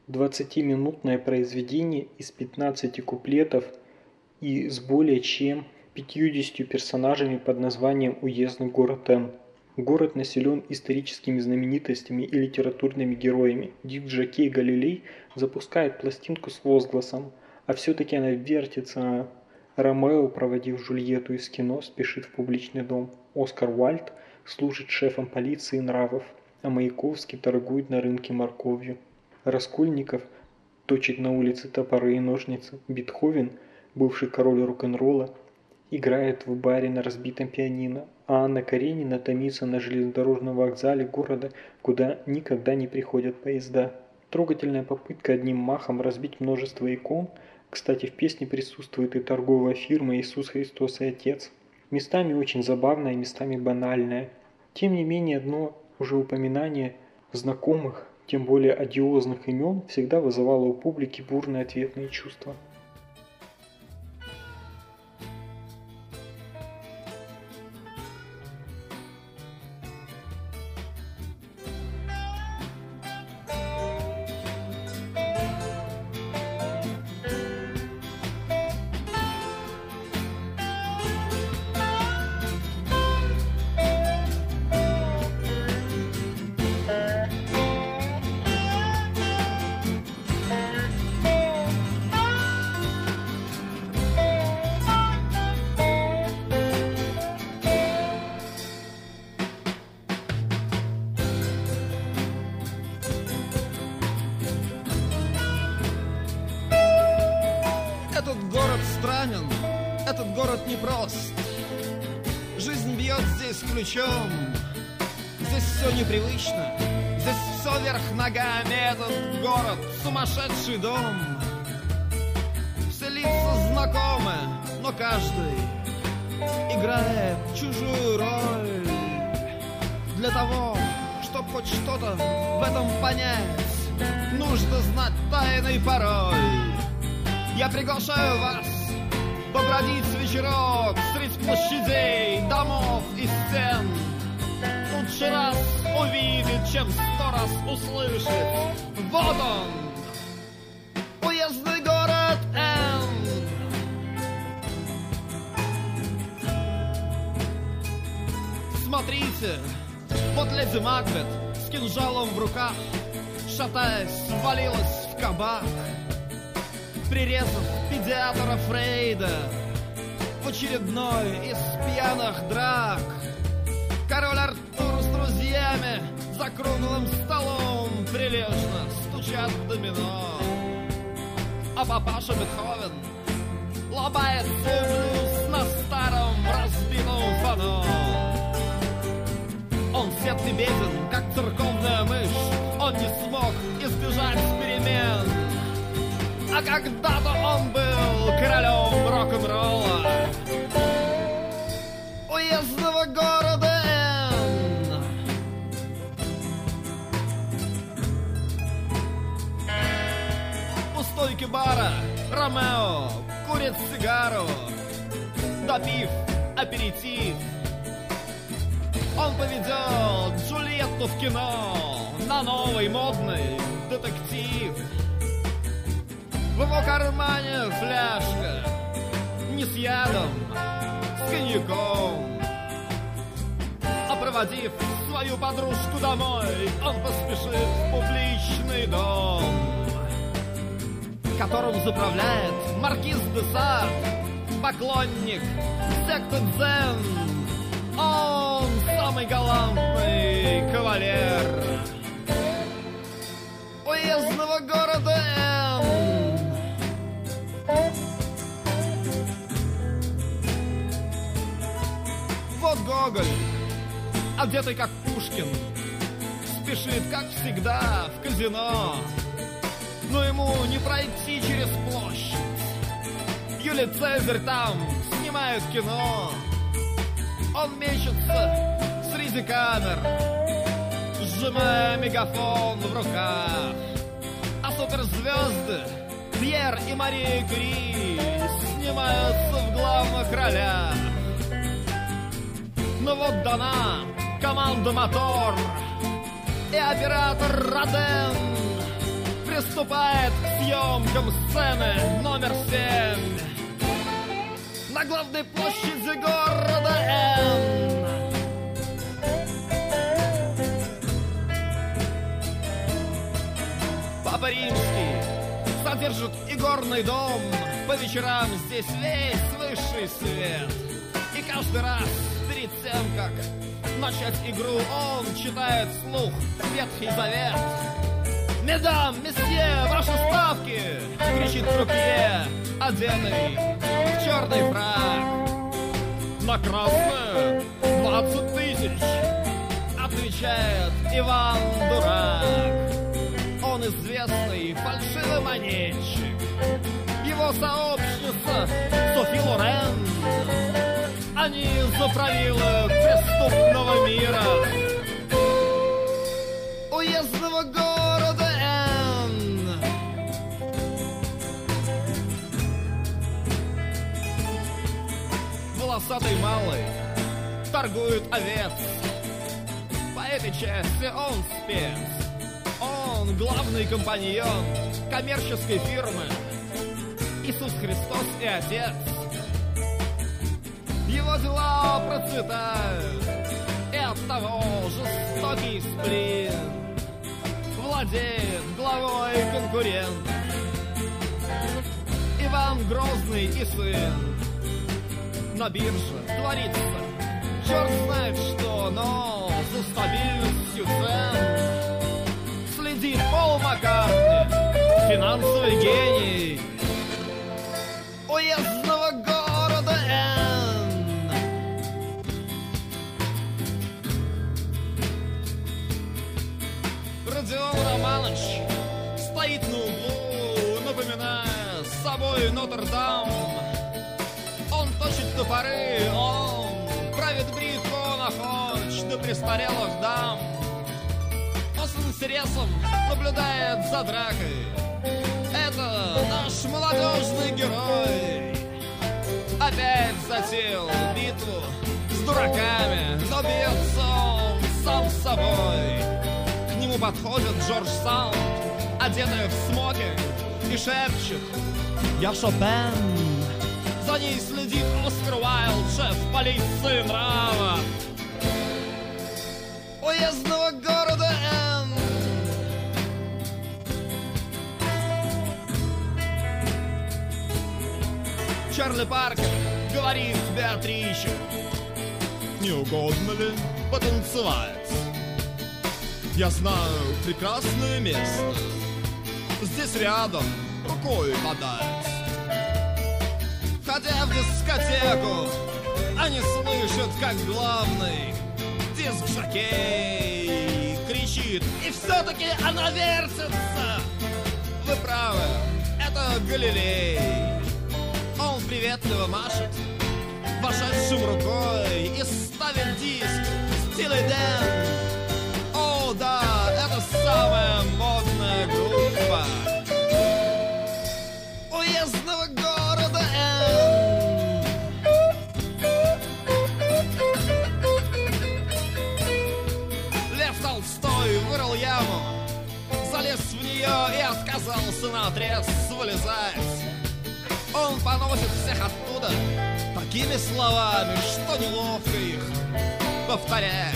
20-минутное произведение из 15 куплетов и с более чем 50 персонажами под названием «Уездный город М». Город населен историческими знаменитостями и литературными героями. Дик-Джокей Галилей запускает пластинку с возгласом «А все-таки она вертится». Ромео, проводив Жульетту из кино, спешит в публичный дом. Оскар Уальд служит шефом полиции нравов, а Маяковский торгует на рынке морковью. Раскольников точит на улице топоры и ножницы. Бетховен, бывший король рок-н-ролла, играет в баре на разбитом пианино, а Анна Каренина томится на железнодорожном вокзале города, куда никогда не приходят поезда. Трогательная попытка одним махом разбить множество икон. Кстати, в песне присутствует и торговая фирма «Иисус Христос и Отец». Местами очень забавная, местами банальная. Тем не менее, одно уже упоминание знакомых, тем более одиозных имен, всегда вызывало у публики бурные ответные чувства. Поклонник секты Дзен Он самый галантный кавалер Уездного города Н. Вот Гоголь, одетый как Пушкин, спешит, как всегда, в казино. Но ему не пройти через площадь. Юлий Цезарь там снимает кино. Он мечется среди камер, сжимая мегафон в руках. А суперзвезды Пьер и Мария Кюри снимаются в главных ролях. Но вот дана команда «Мотор» и оператор Роден приступает к съемкам сцены номер семь на главной площади города Н. Папа Римский содержит игорный дом. По вечерам здесь весь высший свет. И каждый раз перед тем, как начать игру, он читает слух Ветхий Завет. «Медам, месье, ваши ставки!» — кричит крупье, одетый в черный фраг. «На красное 20 тысяч!» — отвечает Иван Дурак. Он известный фальшивый монетчик. Его сообщница Софи Лорен. Они заправилы преступного мира. Уездного города Волосатый малый торгует овец. По этой части он спец. Он главный компаньон коммерческой фирмы Иисус Христос и Отец. Его дела процветают, и от того жестокий сплин владеет главой конкурент. Иван Грозный и сын на бирже творится. Черт знает что, но за стабильностью цен следит Пол Маккартни, финансовый гений уездного города Н. Родион Романович стоит на углу, напоминая собой Нотр-Дам. Точит топоры, он правит бритву на форч до престарелых дам. Он с интересом наблюдает за дракой. Это наш молодежный герой. Опять затеял битву с дураками, но бьется он сам с собой. К нему подходит Джордж Саунд, одетый в смокинг, и шепчет «Я Шопен». За ней следит Оскар Уайлд, шеф полиции нрава. Уездного города Н. Чарли Паркер говорит Беатриче, не угодно ли потанцевать? Я знаю прекрасное место, здесь рядом рукой подать. Ходя в дискотеку, они слышат, как главный диск-жокей кричит, и все-таки она вертится. Вы правы, это Галилей. Он приветливо машет вошедшим рукой и ставит диск Стилый Дэн. О, да, это самая словами, что неловко их повторять.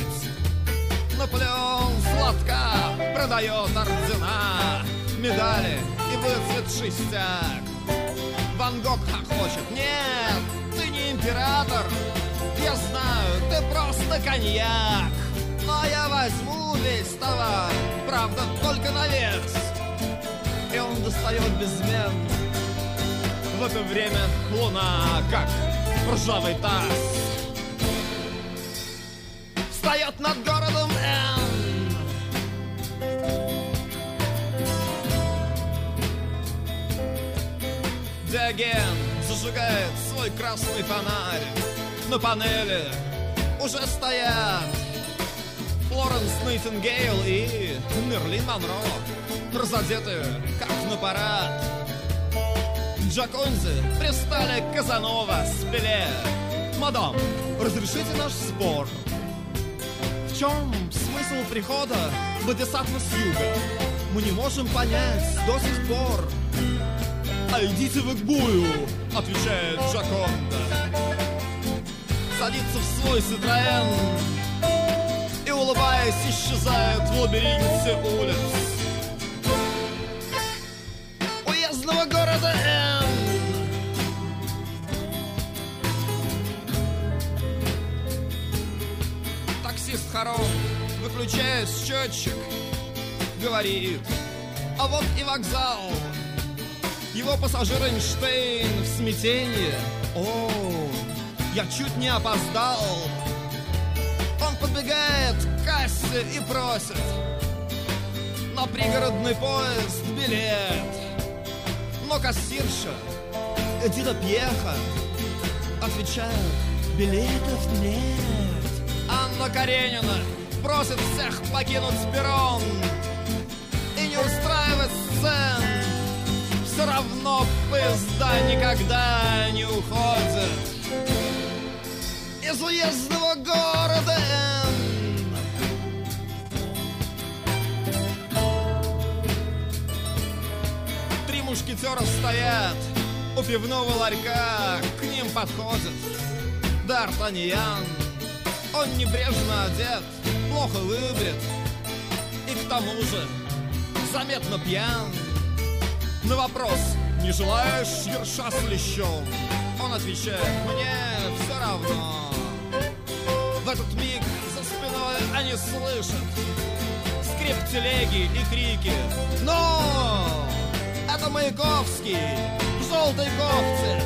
Наполеон сладка продает ордена, медали и выцветший стяг. Ван Гог хочет, нет, ты не император, я знаю, ты просто коньяк. Но я возьму весь товар, правда, только на вес. И он достает безмен. В это время луна, как ржавый таз, встает над городом Н. Диоген зажигает свой красный фонарь. На панели уже стоят Флоренс Нейтингейл и Мерлин Монро, разодетые, как на парад. Джаконзи пристали Казанова с Пеле. Мадам, разрешите наш спор? В чем смысл прихода Бодисаттвы с юга? Мы не можем понять до сих пор. А идите вы к бую, отвечает Джаконда. Садится в свой Ситроен и, улыбаясь, исчезает в лабиринте улиц. Уездного города Н. Харон, выключая счетчик, говорит, а вот и вокзал. Его пассажир Эйнштейн в смятении. О, я чуть не опоздал. Он подбегает к кассе и просит на пригородный поезд билет. Но кассирша Эдита Пьеха отвечает, билетов нет. Анна Каренина просит всех покинуть перрон и не устраивать сцен. Все равно поезда никогда не уходят из уездного города Н. Три мушкетера стоят у пивного ларька, к ним подходит Д'Артаньян. Он небрежно одет, плохо выбрит и к тому же заметно пьян. На вопрос, не желаешь ерша с лещом? Он отвечает, мне все равно. В этот миг за спиной они слышат скрип телеги и крики. Но это Маяковский в желтой кофте,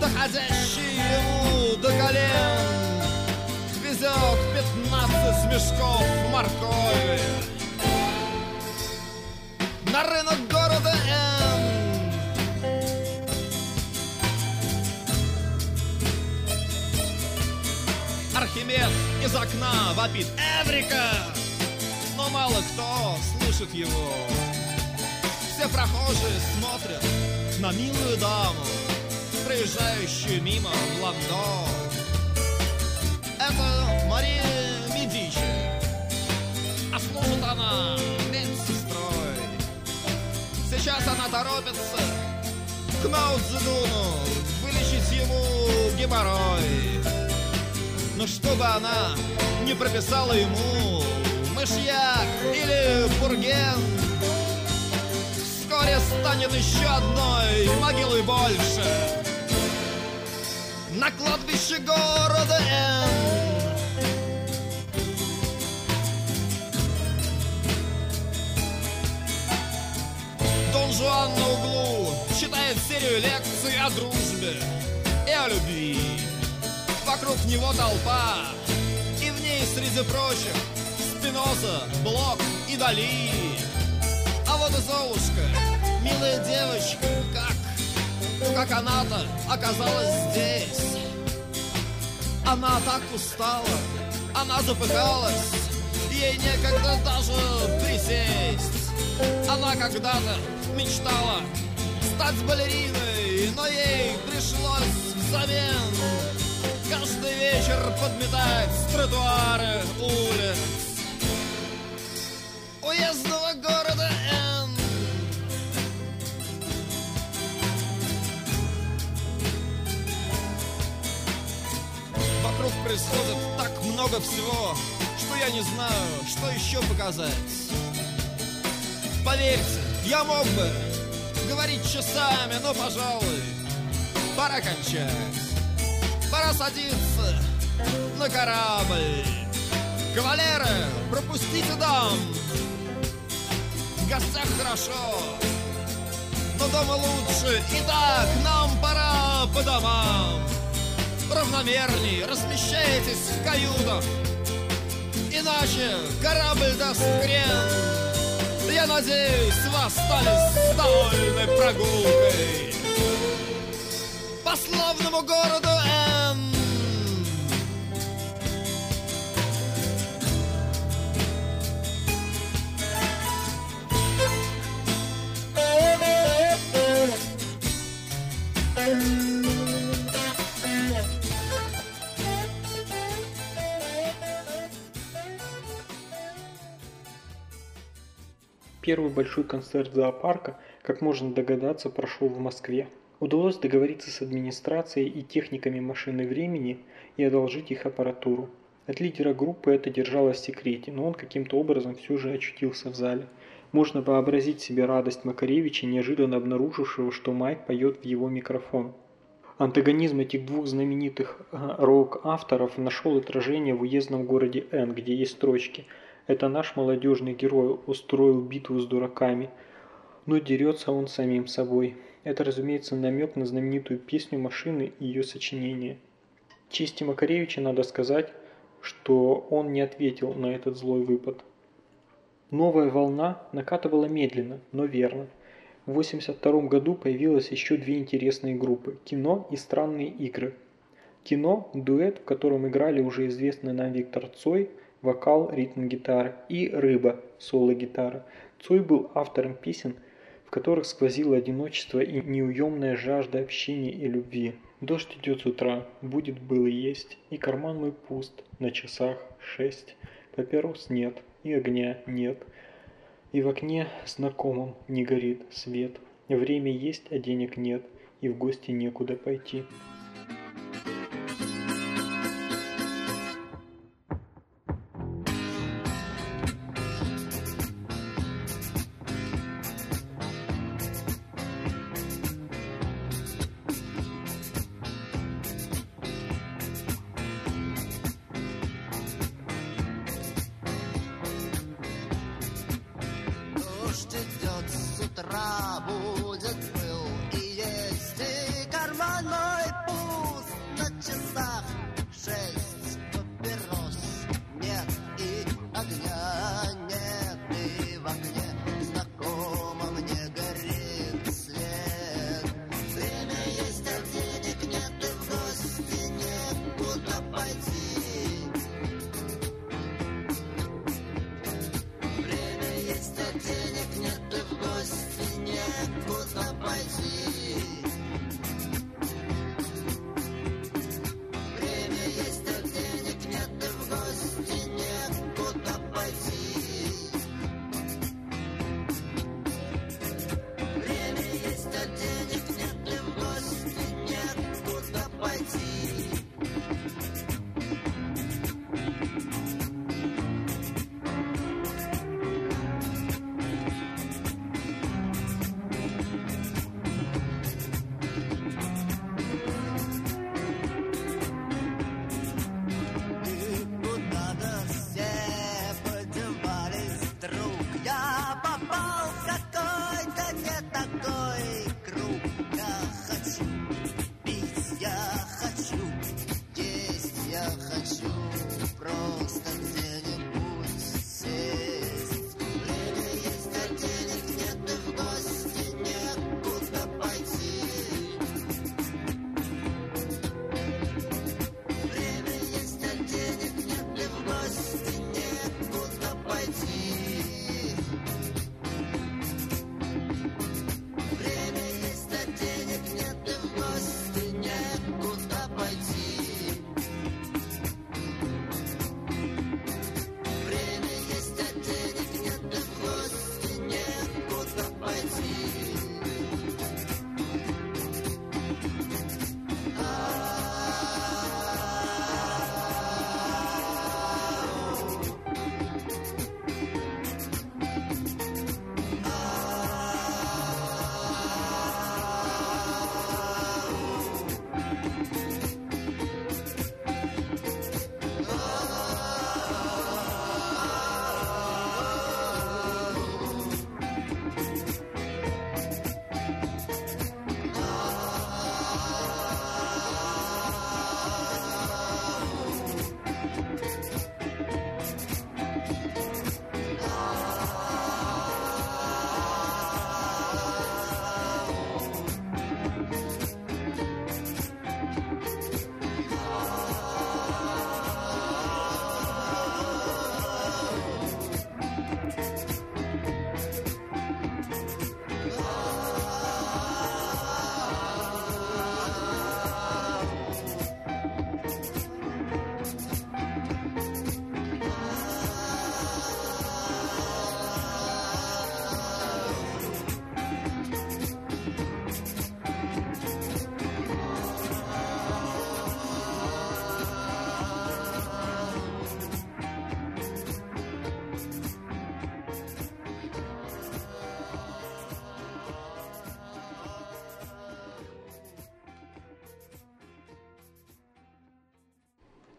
доходящий ему до колен, везет 15 мешков моркови на рынок города Н. Архимед из окна вопит «Эврика!» Но мало кто слышит его. Все прохожие смотрят на милую даму, проезжающую мимо в ландо. Это А служит она медсестрой. Сейчас она торопится к Мао вылечить ему геморрой. Но чтобы она не прописала ему мышьяк или пурген, вскоре станет еще одной могилой больше. На кладбище города Н. лекций о дружбе и о любви. Вокруг него толпа, и в ней среди прочих Спиноза, Блок и Дали. А вот и Золушка, милая девочка, как, ну как она-то оказалась здесь. Она так устала, она запыхалась, ей некогда даже присесть. Она когда-то мечтала стать балериной, но ей пришлось взамен каждый вечер подметать тротуары улиц уездного города Н. Вокруг происходит так много всего, что я не знаю, что еще показать. Поверьте, я мог бы говорить часами, но, пожалуй, пора кончать. Пора садиться на корабль. Кавалеры, пропустите дам. В гостях хорошо, но дома лучше. Итак, нам пора по домам. Равномерней размещайтесь в каютах. Иначе корабль даст хрен. Я надеюсь, вы остались с довольной прогулкой по славному городу Н. Первый большой концерт зоопарка, как можно догадаться, прошел в Москве. Удалось договориться с администрацией и техниками машины времени и одолжить их аппаратуру. От лидера группы это держалось в секрете, но он каким-то образом все же очутился в зале. Можно вообразить себе радость Макаревича, неожиданно обнаружившего, что Майк поет в его микрофон. Антагонизм этих двух знаменитых э, рок-авторов нашел отражение в уездном городе Н, где есть строчки «Это наш молодежный герой устроил битву с дураками, но дерется он самим собой». Это, разумеется, намек на знаменитую песню «Машины» и ее сочинение. Чести Макаревича надо сказать, что он не ответил на этот злой выпад. Новая волна накатывала медленно, но верно. В 1982 году появилось еще две интересные группы – кино и странные игры. Кино – дуэт, в котором играли уже известный нам Виктор Цой, вокал, ритм гитары, и Рыба, соло-гитара. Цой был автором песен – в которых сквозило одиночество и неуемная жажда общения и любви. Дождь идет с утра, будет было есть, и карман мой пуст, на часах шесть. Папирос нет, и огня нет, и в окне знакомом не горит свет. Время есть, а денег нет, и в гости некуда пойти.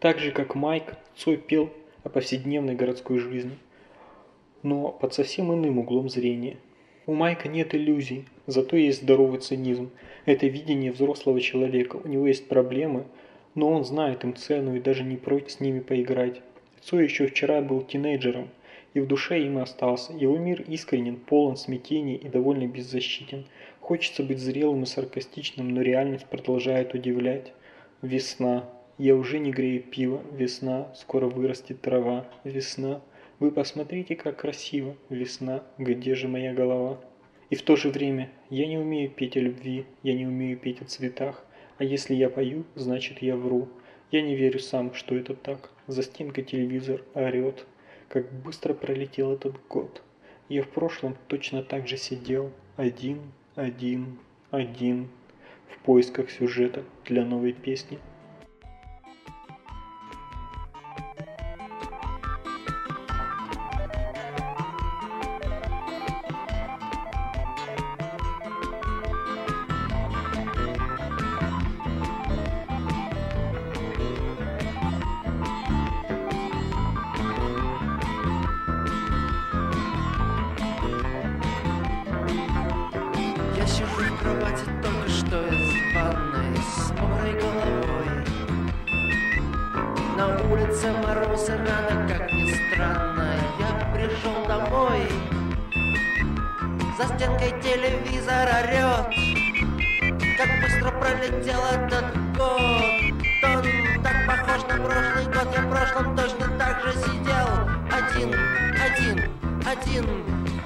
Так же, как Майк, Цой пел о повседневной городской жизни, но под совсем иным углом зрения. У Майка нет иллюзий, зато есть здоровый цинизм. Это видение взрослого человека. У него есть проблемы, но он знает им цену и даже не прочь с ними поиграть. Цой еще вчера был тинейджером, и в душе им и остался. Его мир искренен, полон смятений и довольно беззащитен. Хочется быть зрелым и саркастичным, но реальность продолжает удивлять. Весна. Я уже не грею пиво. Весна. Скоро вырастет трава. Весна. Вы посмотрите, как красиво. Весна. Где же моя голова? И в то же время я не умею петь о любви, я не умею петь о цветах. А если я пою, значит я вру. Я не верю сам, что это так. За стенкой телевизор орет. Как быстро пролетел этот год. Я в прошлом точно так же сидел. Один, один, один. В поисках сюжета для новой песни. Улице мороз и рано, как ни странно Я пришел домой. За стенкой телевизор орет Как быстро пролетел этот год. Он так похож на прошлый год Я в прошлом точно так же сидел. Один, один, один.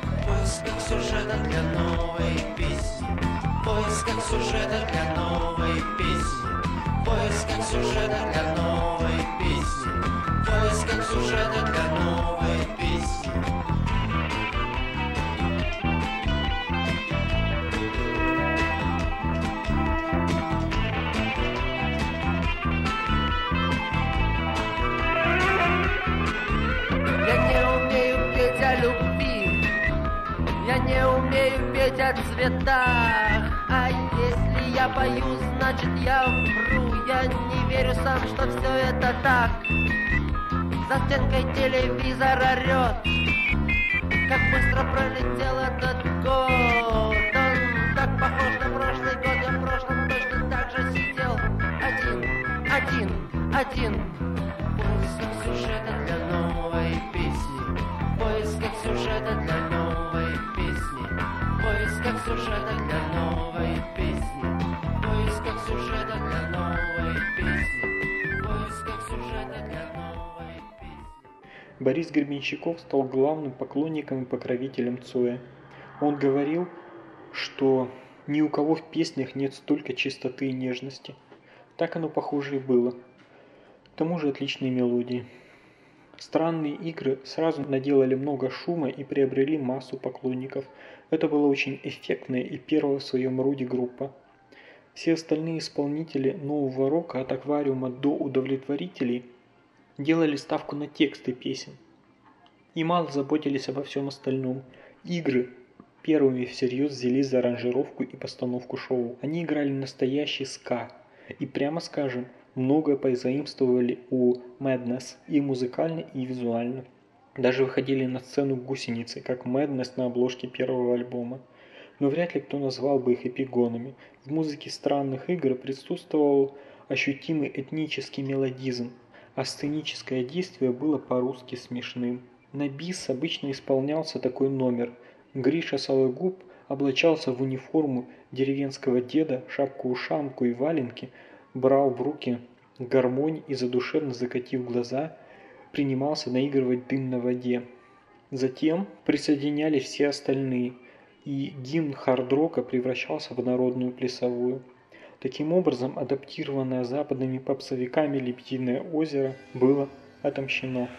В поисках сюжета для новой песни. В поисках сюжета для новой песни В поисках сюжета для новой песни. В поисках сюжета для новой песни. Я не умею петь о любви. Я не умею петь о цветах. А если я пою, значит я вру Я не верю сам, что все это так. За стенкой телевизор орет Как быстро пролетел этот год. Он так похож на прошлый год Я в прошлом точно так же сидел. Один, один, один. В поисках сюжета для новой песни. В поисках сюжета для новой песни. В поисках сюжета для новой Борис Гребенщиков стал главным поклонником и покровителем Цоя. Он говорил, что ни у кого в песнях нет столько чистоты и нежности. Так оно, похоже, и было. К тому же отличные мелодии. Странные игры сразу наделали много шума и приобрели массу поклонников. Это была очень эффектная и первая в своем роде группа. Все остальные исполнители нового рока от аквариума до удовлетворителей делали ставку на тексты песен. И мало заботились обо всем остальном. Игры первыми всерьез взялись за аранжировку и постановку шоу. Они играли настоящий ска. И прямо скажем, многое позаимствовали у Madness и музыкально, и визуально. Даже выходили на сцену гусеницы, как Madness на обложке первого альбома. Но вряд ли кто назвал бы их эпигонами. В музыке странных игр присутствовал ощутимый этнический мелодизм, а сценическое действие было по-русски смешным. На бис обычно исполнялся такой номер. Гриша Сологуб облачался в униформу деревенского деда, шапку-ушанку и валенки, брал в руки гармонь и задушевно закатив глаза, принимался наигрывать дым на воде. Затем присоединялись все остальные, и гимн хард-рока превращался в народную плясовую. Таким образом, адаптированное западными попсовиками «Лебединое озеро» было отомщено.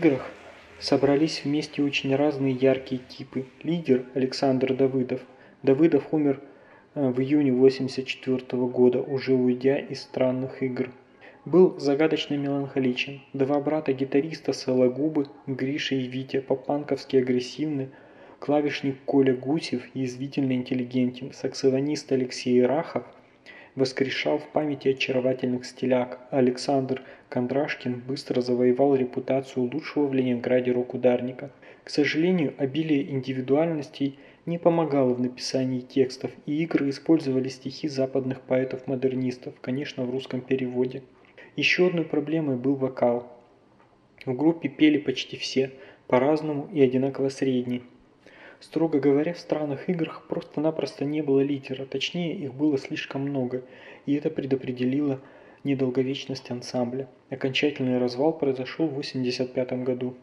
Играх собрались вместе очень разные яркие типы. Лидер Александр Давыдов. Давыдов умер э, в июне 1984 года, уже уйдя из странных игр. Был загадочно меланхоличен. Два брата-гитариста Сологубы, Гриша и Витя, по-панковски агрессивны, клавишник Коля Гусев язвительно интеллигентен, саксофонист Алексей Рахов воскрешал в памяти очаровательных стиляк, Александр Кондрашкин быстро завоевал репутацию лучшего в Ленинграде рок-ударника. К сожалению, обилие индивидуальностей не помогало в написании текстов, и игры использовали стихи западных поэтов-модернистов, конечно, в русском переводе. Еще одной проблемой был вокал. В группе пели почти все, по-разному и одинаково средний. Строго говоря, в странных играх просто-напросто не было лидера, точнее их было слишком много, и это предопределило недолговечность ансамбля. Окончательный развал произошел в 1985 году.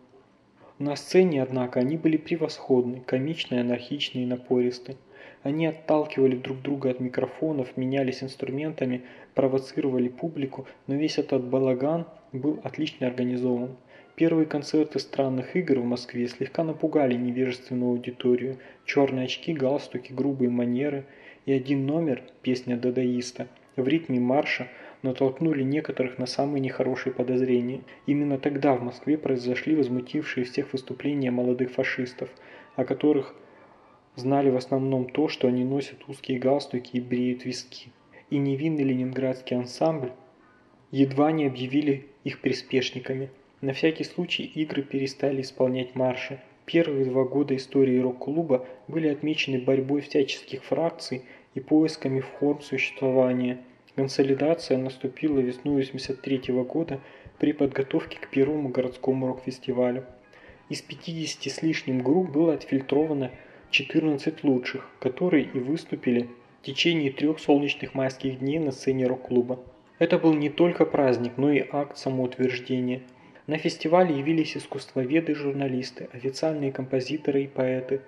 На сцене, однако, они были превосходны, комичные, анархичные и напористы. Они отталкивали друг друга от микрофонов, менялись инструментами, провоцировали публику, но весь этот балаган был отлично организован. Первые концерты странных игр в Москве слегка напугали невежественную аудиторию. Черные очки, галстуки, грубые манеры и один номер, песня дадаиста, в ритме марша натолкнули некоторых на самые нехорошие подозрения. Именно тогда в Москве произошли возмутившие всех выступления молодых фашистов, о которых знали в основном то, что они носят узкие галстуки и бреют виски. И невинный ленинградский ансамбль едва не объявили их приспешниками. На всякий случай игры перестали исполнять марши. Первые два года истории рок-клуба были отмечены борьбой всяческих фракций и поисками форм существования. Консолидация наступила весной 1983 года при подготовке к первому городскому рок-фестивалю. Из 50 с лишним групп было отфильтровано 14 лучших, которые и выступили в течение трех солнечных майских дней на сцене рок-клуба. Это был не только праздник, но и акт самоутверждения. На фестивале явились искусствоведы и журналисты, официальные композиторы и поэты,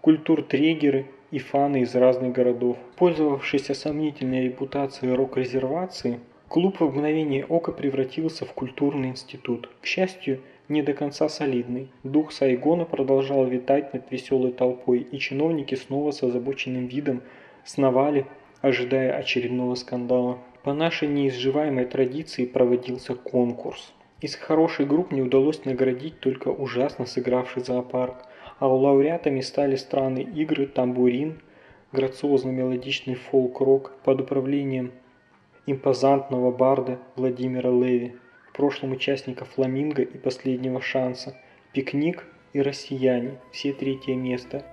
культуртрегеры и фаны из разных городов. Пользовавшийся сомнительной репутацией рок-резервации, клуб в мгновение ока превратился в культурный институт. К счастью, не до конца солидный. Дух Сайгона продолжал витать над веселой толпой, и чиновники снова с озабоченным видом сновали, ожидая очередного скандала. По нашей неизживаемой традиции проводился конкурс. Из хороших групп не удалось наградить только ужасно сыгравший зоопарк, а лауреатами стали страны игры «Тамбурин», грациозно-мелодичный фолк-рок под управлением импозантного барда Владимира Леви прошлом участника «Фламинго» и «Последнего шанса», «Пикник» и «Россияне» – все третье место.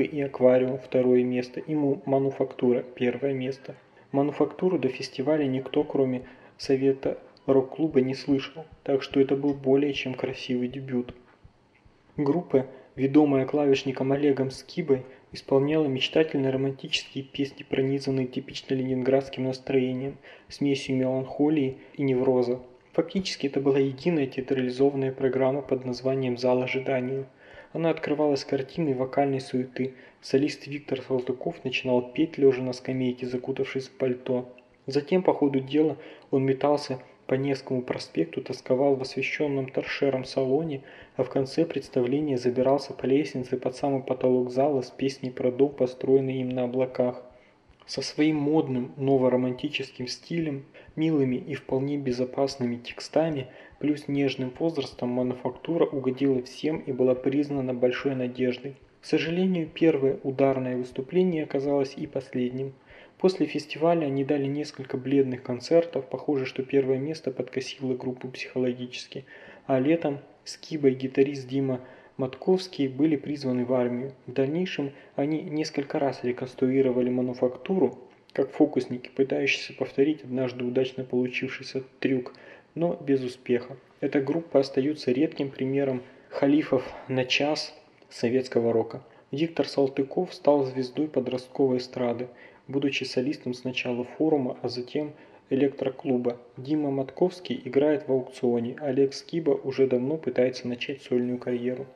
Мифы и аквариум – второе место, и мануфактура – первое место. Мануфактуру до фестиваля никто, кроме совета рок-клуба, не слышал, так что это был более чем красивый дебют. Группа, ведомая клавишником Олегом Скибой, исполняла мечтательно романтические песни, пронизанные типично ленинградским настроением, смесью меланхолии и невроза. Фактически это была единая театрализованная программа под названием «Зал ожидания». Она открывалась картиной вокальной суеты. Солист Виктор Салтыков начинал петь, лежа на скамейке, закутавшись в пальто. Затем, по ходу дела, он метался по Невскому проспекту, тосковал в освещенном торшером салоне, а в конце представления забирался по лестнице под самый потолок зала с песней про дом, построенный им на облаках. Со своим модным новоромантическим стилем, милыми и вполне безопасными текстами, плюс нежным возрастом мануфактура угодила всем и была признана большой надеждой. К сожалению, первое ударное выступление оказалось и последним. После фестиваля они дали несколько бледных концертов, похоже, что первое место подкосило группу психологически, а летом Скиба и гитарист Дима Матковский были призваны в армию. В дальнейшем они несколько раз реконструировали мануфактуру, как фокусники, пытающиеся повторить однажды удачно получившийся трюк, но без успеха. Эта группа остается редким примером халифов на час советского рока. Виктор Салтыков стал звездой подростковой эстрады, будучи солистом сначала форума, а затем электроклуба. Дима Матковский играет в аукционе, Олег Скиба уже давно пытается начать сольную карьеру.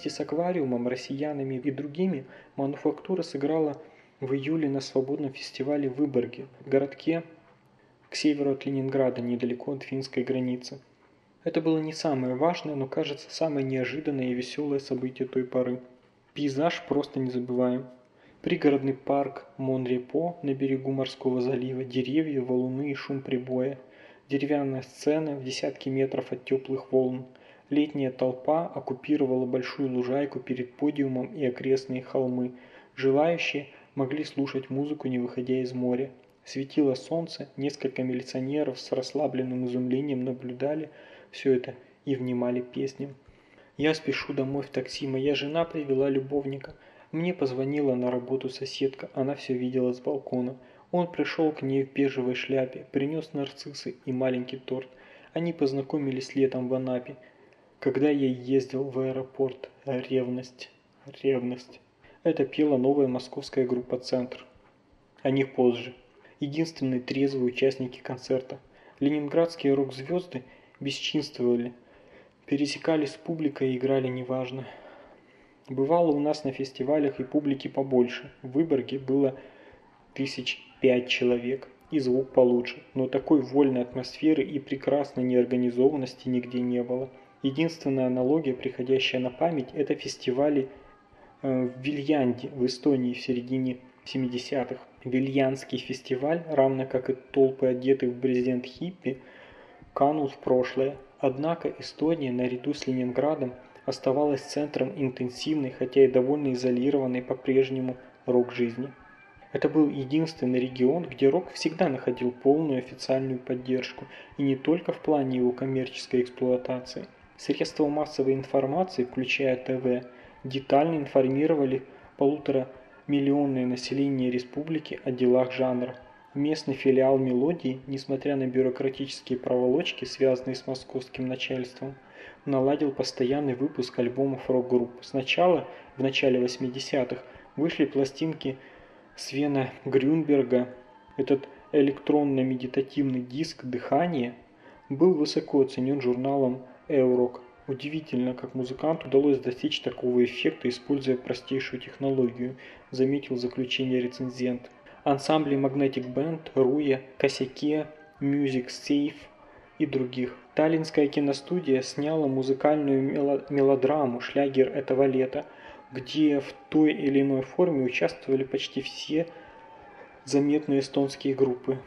Вместе с аквариумом, россиянами и другими мануфактура сыграла в июле на свободном фестивале в Выборге, городке к северу от Ленинграда, недалеко от финской границы. Это было не самое важное, но, кажется, самое неожиданное и веселое событие той поры. Пейзаж просто незабываем. Пригородный парк Монрепо на берегу морского залива, деревья, валуны и шум прибоя. Деревянная сцена в десятки метров от теплых волн. Летняя толпа оккупировала большую лужайку перед подиумом и окрестные холмы. Желающие могли слушать музыку, не выходя из моря. Светило солнце, несколько милиционеров с расслабленным изумлением наблюдали все это и внимали песням. Я спешу домой в такси, моя жена привела любовника. Мне позвонила на работу соседка, она все видела с балкона. Он пришел к ней в бежевой шляпе, принес нарциссы и маленький торт. Они познакомились летом в Анапе, когда я ездил в аэропорт. Ревность, ревность. Это пела новая московская группа «Центр». О них позже. Единственные трезвые участники концерта. Ленинградские рок-звезды – бесчинствовали, пересекались с публикой и играли неважно. Бывало у нас на фестивалях и публики побольше. В Выборге было тысяч пять человек и звук получше, но такой вольной атмосферы и прекрасной неорганизованности нигде не было. Единственная аналогия, приходящая на память, это фестивали э, в Вильянде в Эстонии в середине 70-х. Вильянский фестиваль, равно как и толпы одетых в брезент хиппи, канул в прошлое, однако Эстония наряду с Ленинградом оставалась центром интенсивной, хотя и довольно изолированной по-прежнему рок-жизни. Это был единственный регион, где рок всегда находил полную официальную поддержку, и не только в плане его коммерческой эксплуатации. Средства массовой информации, включая ТВ, детально информировали полутора миллионное население республики о делах жанра. Местный филиал «Мелодии», несмотря на бюрократические проволочки, связанные с московским начальством, наладил постоянный выпуск альбомов рок-групп. Сначала, в начале 80-х, вышли пластинки Свена Грюнберга. Этот электронно-медитативный диск «Дыхание» был высоко оценен журналом «Эурок». Удивительно, как музыканту удалось достичь такого эффекта, используя простейшую технологию, заметил заключение рецензент ансамбли Magnetic Band, Руя, Косяке, Music Safe и других. Таллинская киностудия сняла музыкальную мелодраму «Шлягер этого лета», где в той или иной форме участвовали почти все заметные эстонские группы.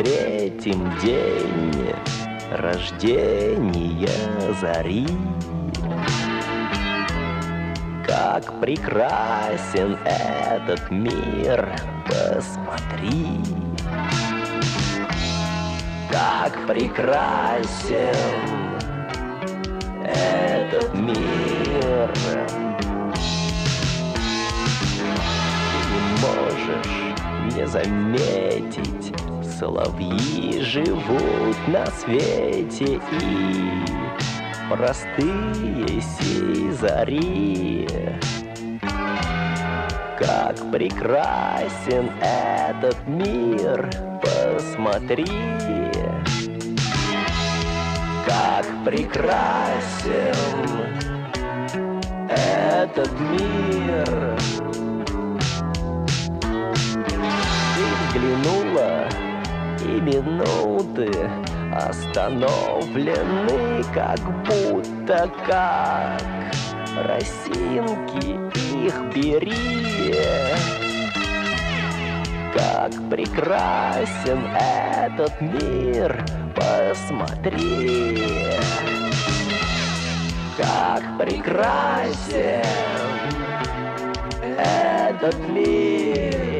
Встретим день рождения зари. Как прекрасен этот мир, посмотри. Как прекрасен этот мир. Ты не можешь не заметить, соловьи живут на свете и простые сей зари. Как прекрасен этот мир, посмотри, как прекрасен этот мир. Ты взглянула, и минуты остановлены, как будто как росинки их бери. Как прекрасен этот мир, посмотри. Как прекрасен этот мир.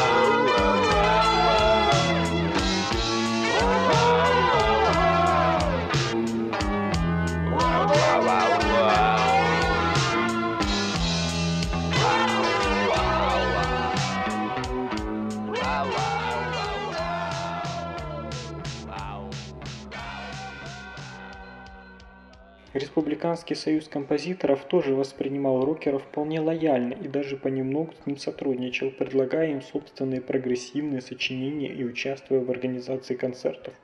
Республиканский союз композиторов тоже воспринимал рокеров вполне лояльно и даже понемногу с ним сотрудничал, предлагая им собственные прогрессивные сочинения и участвуя в организации концертов.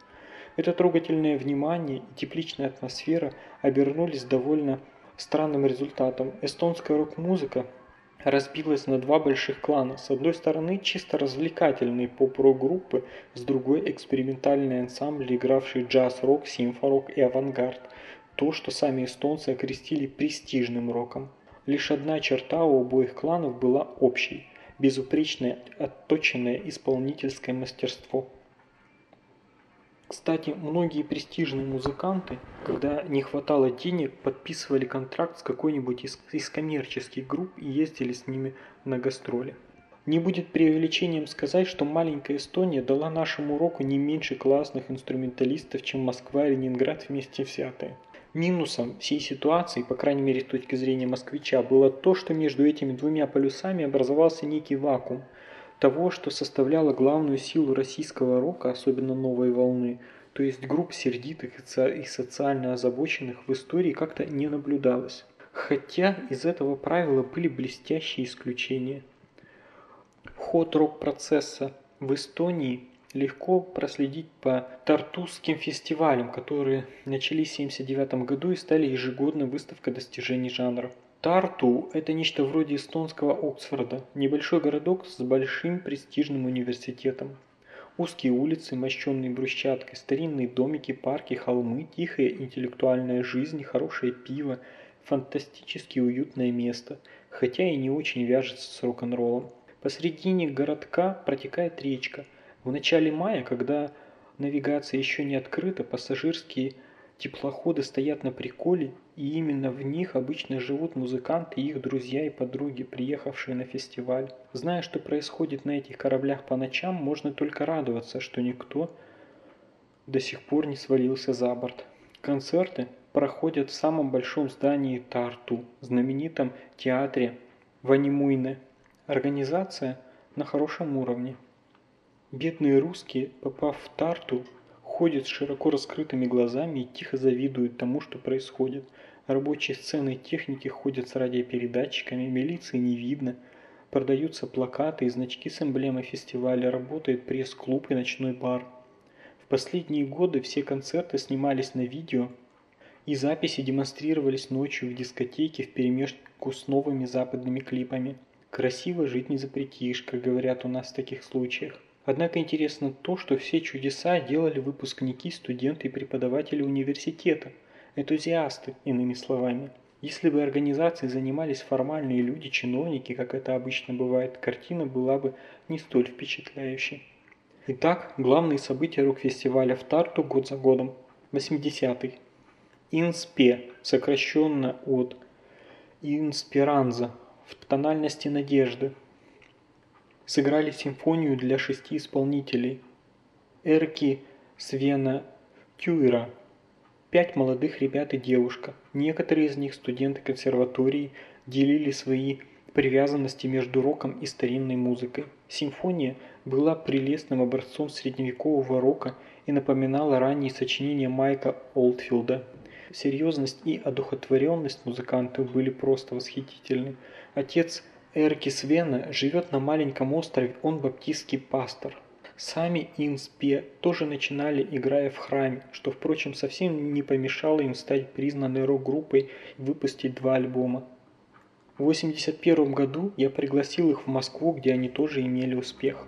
Это трогательное внимание и тепличная атмосфера обернулись довольно странным результатом. Эстонская рок-музыка разбилась на два больших клана. С одной стороны чисто развлекательные поп-рок-группы, с другой экспериментальные ансамбли, игравшие джаз-рок, симфорок и авангард – то, что сами эстонцы окрестили престижным роком. Лишь одна черта у обоих кланов была общей – безупречное, отточенное исполнительское мастерство. Кстати, многие престижные музыканты, когда не хватало денег, подписывали контракт с какой-нибудь из, из коммерческих групп и ездили с ними на гастроли. Не будет преувеличением сказать, что маленькая Эстония дала нашему року не меньше классных инструменталистов, чем Москва и Ленинград вместе взятые. Минусом всей ситуации, по крайней мере с точки зрения москвича, было то, что между этими двумя полюсами образовался некий вакуум того, что составляло главную силу российского рока, особенно новой волны, то есть групп сердитых и социально озабоченных в истории как-то не наблюдалось. Хотя из этого правила были блестящие исключения. Ход рок-процесса в Эстонии легко проследить по Тартусским фестивалям, которые начались в 1979 году и стали ежегодной выставкой достижений жанра. Тарту – это нечто вроде эстонского Оксфорда, небольшой городок с большим престижным университетом. Узкие улицы, мощенные брусчаткой, старинные домики, парки, холмы, тихая интеллектуальная жизнь, хорошее пиво, фантастически уютное место, хотя и не очень вяжется с рок-н-роллом. Посредине городка протекает речка – в начале мая, когда навигация еще не открыта, пассажирские теплоходы стоят на приколе, и именно в них обычно живут музыканты их друзья и подруги, приехавшие на фестиваль. Зная, что происходит на этих кораблях по ночам, можно только радоваться, что никто до сих пор не свалился за борт. Концерты проходят в самом большом здании Тарту, знаменитом театре Ванимуйне. Организация на хорошем уровне. Бедные русские, попав в Тарту, ходят с широко раскрытыми глазами и тихо завидуют тому, что происходит. Рабочие сцены техники ходят с радиопередатчиками, милиции не видно, продаются плакаты и значки с эмблемой фестиваля, работает пресс-клуб и ночной бар. В последние годы все концерты снимались на видео, и записи демонстрировались ночью в дискотеке вперемешку с новыми западными клипами. Красиво жить не запретишь, как говорят у нас в таких случаях. Однако интересно то, что все чудеса делали выпускники, студенты и преподаватели университета, энтузиасты, иными словами. Если бы организацией занимались формальные люди, чиновники, как это обычно бывает, картина была бы не столь впечатляющей. Итак, главные события рок-фестиваля в Тарту год за годом. 80-й. Инспе, сокращенно от Инспиранза, в тональности надежды, сыграли симфонию для шести исполнителей. Эрки Свена Тюйра, пять молодых ребят и девушка. Некоторые из них, студенты консерватории, делили свои привязанности между роком и старинной музыкой. Симфония была прелестным образцом средневекового рока и напоминала ранние сочинения Майка Олдфилда. Серьезность и одухотворенность музыкантов были просто восхитительны. Отец Эрки Свена живет на маленьком острове, он баптистский пастор. Сами Инспе тоже начинали, играя в храме, что, впрочем, совсем не помешало им стать признанной рок-группой и выпустить два альбома. В 1981 году я пригласил их в Москву, где они тоже имели успех.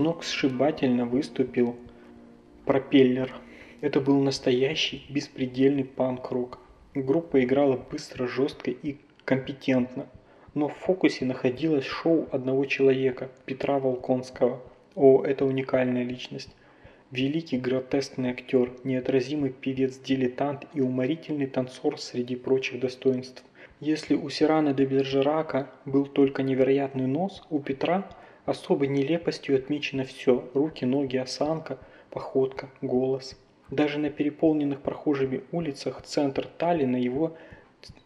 Сногсшибательно выступил «Пропеллер». Это был настоящий, беспредельный панк-рок. Группа играла быстро, жестко и компетентно. Но в фокусе находилось шоу одного человека, Петра Волконского. О, это уникальная личность. Великий гротескный актер, неотразимый певец-дилетант и уморительный танцор среди прочих достоинств. Если у Сирана де Бержерака был только невероятный нос, у Петра особой нелепостью отмечено все – руки, ноги, осанка, походка, голос. Даже на переполненных прохожими улицах центр Таллина его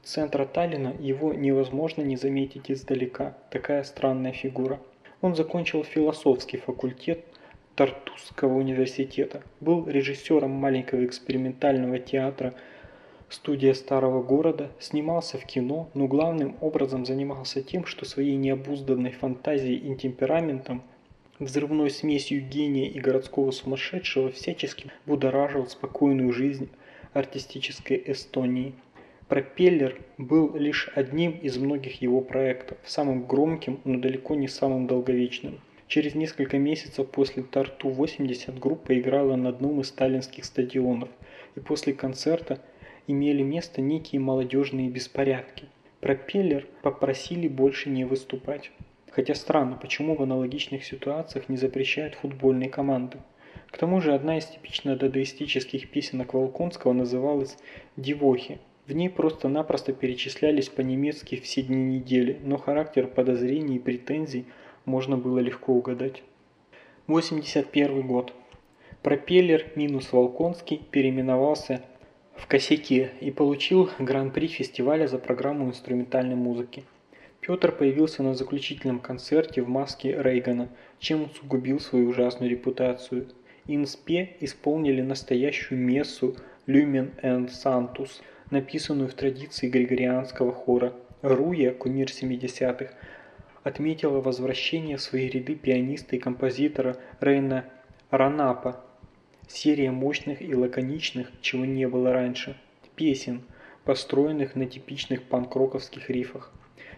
центра Таллина его невозможно не заметить издалека. Такая странная фигура. Он закончил философский факультет Тартусского университета, был режиссером маленького экспериментального театра Студия старого города снимался в кино, но главным образом занимался тем, что своей необузданной фантазией и темпераментом, взрывной смесью гения и городского сумасшедшего всячески будоражил спокойную жизнь артистической Эстонии. «Пропеллер» был лишь одним из многих его проектов, самым громким, но далеко не самым долговечным. Через несколько месяцев после Тарту-80 группа играла на одном из сталинских стадионов, и после концерта имели место некие молодежные беспорядки. Пропеллер попросили больше не выступать. Хотя странно, почему в аналогичных ситуациях не запрещают футбольные команды. К тому же одна из типично дадаистических песенок Волконского называлась «Дивохи». В ней просто-напросто перечислялись по-немецки все дни недели, но характер подозрений и претензий можно было легко угадать. 81 год. Пропеллер минус Волконский переименовался в Косяке и получил гран-при фестиваля за программу инструментальной музыки. Петр появился на заключительном концерте в маске Рейгана, чем усугубил свою ужасную репутацию. Инспе исполнили настоящую мессу «Люмен and Santus», написанную в традиции григорианского хора. Руя, кумир 70-х, отметила возвращение в свои ряды пианиста и композитора Рейна Ранапа. Серия мощных и лаконичных, чего не было раньше, песен, построенных на типичных панк-роковских рифах.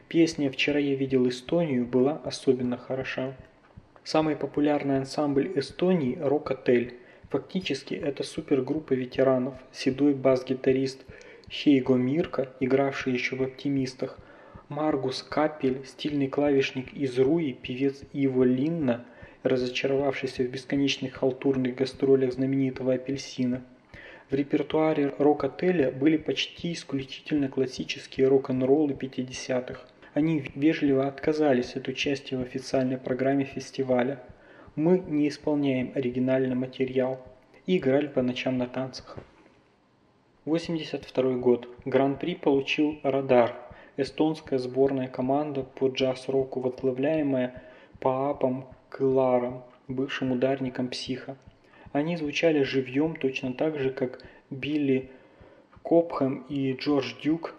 Песня «Вчера я видел Эстонию» была особенно хороша. Самый популярный ансамбль Эстонии – «Рок-отель». Фактически это супергруппа ветеранов, седой бас-гитарист Хейго Мирка, игравший еще в «Оптимистах», Маргус Капель, стильный клавишник из Руи, певец Иво Линна, разочаровавшийся в бесконечных халтурных гастролях знаменитого «Апельсина». В репертуаре рок-отеля были почти исключительно классические рок-н-роллы 50-х. Они вежливо отказались от участия в официальной программе фестиваля. Мы не исполняем оригинальный материал и играли по ночам на танцах. 82 год. Гран-при получил «Радар», эстонская сборная команда по джаз-року, возглавляемая Паапом Кыларом, бывшим ударником психа. Они звучали живьем точно так же, как Билли Копхэм и Джордж Дюк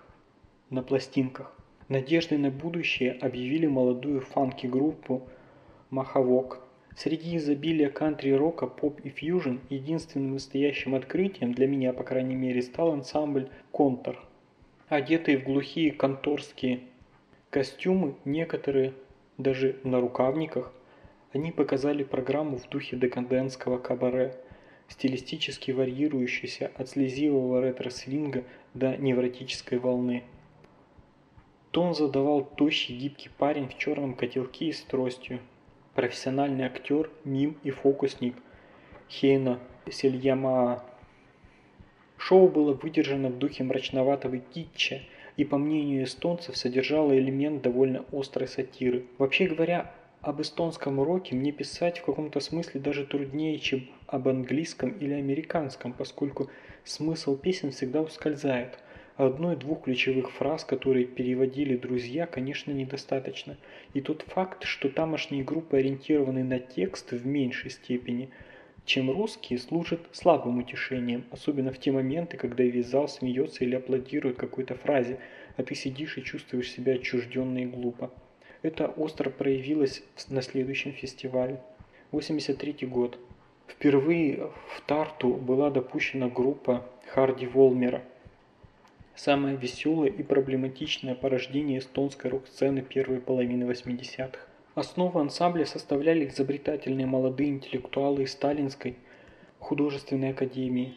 на пластинках. Надеждой на будущее объявили молодую фанки-группу «Махавок». Среди изобилия кантри-рока, поп и фьюжн единственным настоящим открытием, для меня по крайней мере, стал ансамбль «Контор». Одетые в глухие конторские костюмы, некоторые даже на рукавниках, они показали программу в духе декадентского кабаре, стилистически варьирующейся от слезивого ретро-свинга до невротической волны. Тон задавал тощий гибкий парень в черном котелке и с тростью. Профессиональный актер, мим и фокусник Хейна Сельямаа. Шоу было выдержано в духе мрачноватого китча и, по мнению эстонцев, содержало элемент довольно острой сатиры. Вообще говоря, об эстонском роке мне писать в каком-то смысле даже труднее, чем об английском или американском, поскольку смысл песен всегда ускользает – Одной-двух ключевых фраз, которые переводили друзья, конечно, недостаточно. И тот факт, что тамошние группы ориентированы на текст в меньшей степени, чем русские, служит слабым утешением, особенно в те моменты, когда весь зал смеется или аплодирует какой-то фразе, а ты сидишь и чувствуешь себя отчужденно и глупо. Это остро проявилось на следующем фестивале. 83 год. Впервые в Тарту была допущена группа Харди Волмера – самое веселое и проблематичное порождение эстонской рок-сцены первой половины 80-х. Основу ансамбля составляли изобретательные молодые интеллектуалы из Сталинской художественной академии.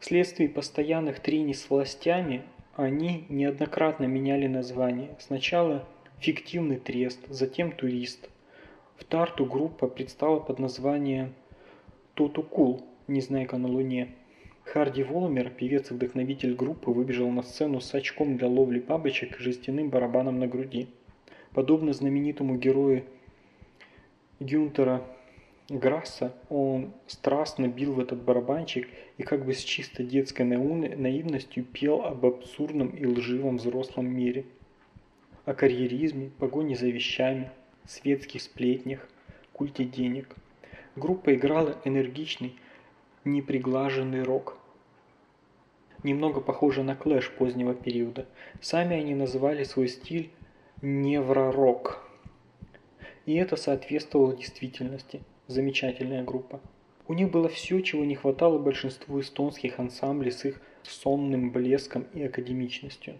Вследствие постоянных трений с властями они неоднократно меняли название. Сначала «Фиктивный трест», затем «Турист». В Тарту группа предстала под названием «Тотукул», «Незнайка на Луне». Харди Волмер, певец и вдохновитель группы, выбежал на сцену с очком для ловли бабочек и жестяным барабаном на груди. Подобно знаменитому герою Гюнтера Грасса, он страстно бил в этот барабанчик и как бы с чисто детской наивностью пел об абсурдном и лживом взрослом мире. О карьеризме, погоне за вещами, светских сплетнях, культе денег. Группа играла энергичный, неприглаженный рок – немного похоже на клэш позднего периода. Сами они называли свой стиль невророк. И это соответствовало действительности. Замечательная группа. У них было все, чего не хватало большинству эстонских ансамблей с их сонным блеском и академичностью.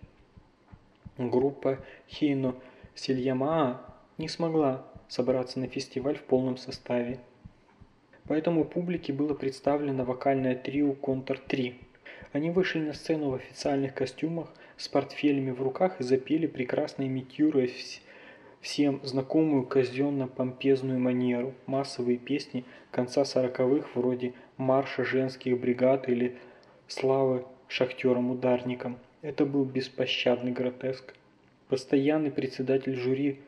Группа Хейно Сельямаа не смогла собраться на фестиваль в полном составе. Поэтому публике было представлено вокальное трио «Контр-3». Они вышли на сцену в официальных костюмах с портфелями в руках и запели, прекрасно имитируя вс- всем знакомую казенно-помпезную манеру, массовые песни конца сороковых вроде «Марша женских бригад» или «Славы шахтерам-ударникам». Это был беспощадный гротеск. Постоянный председатель жюри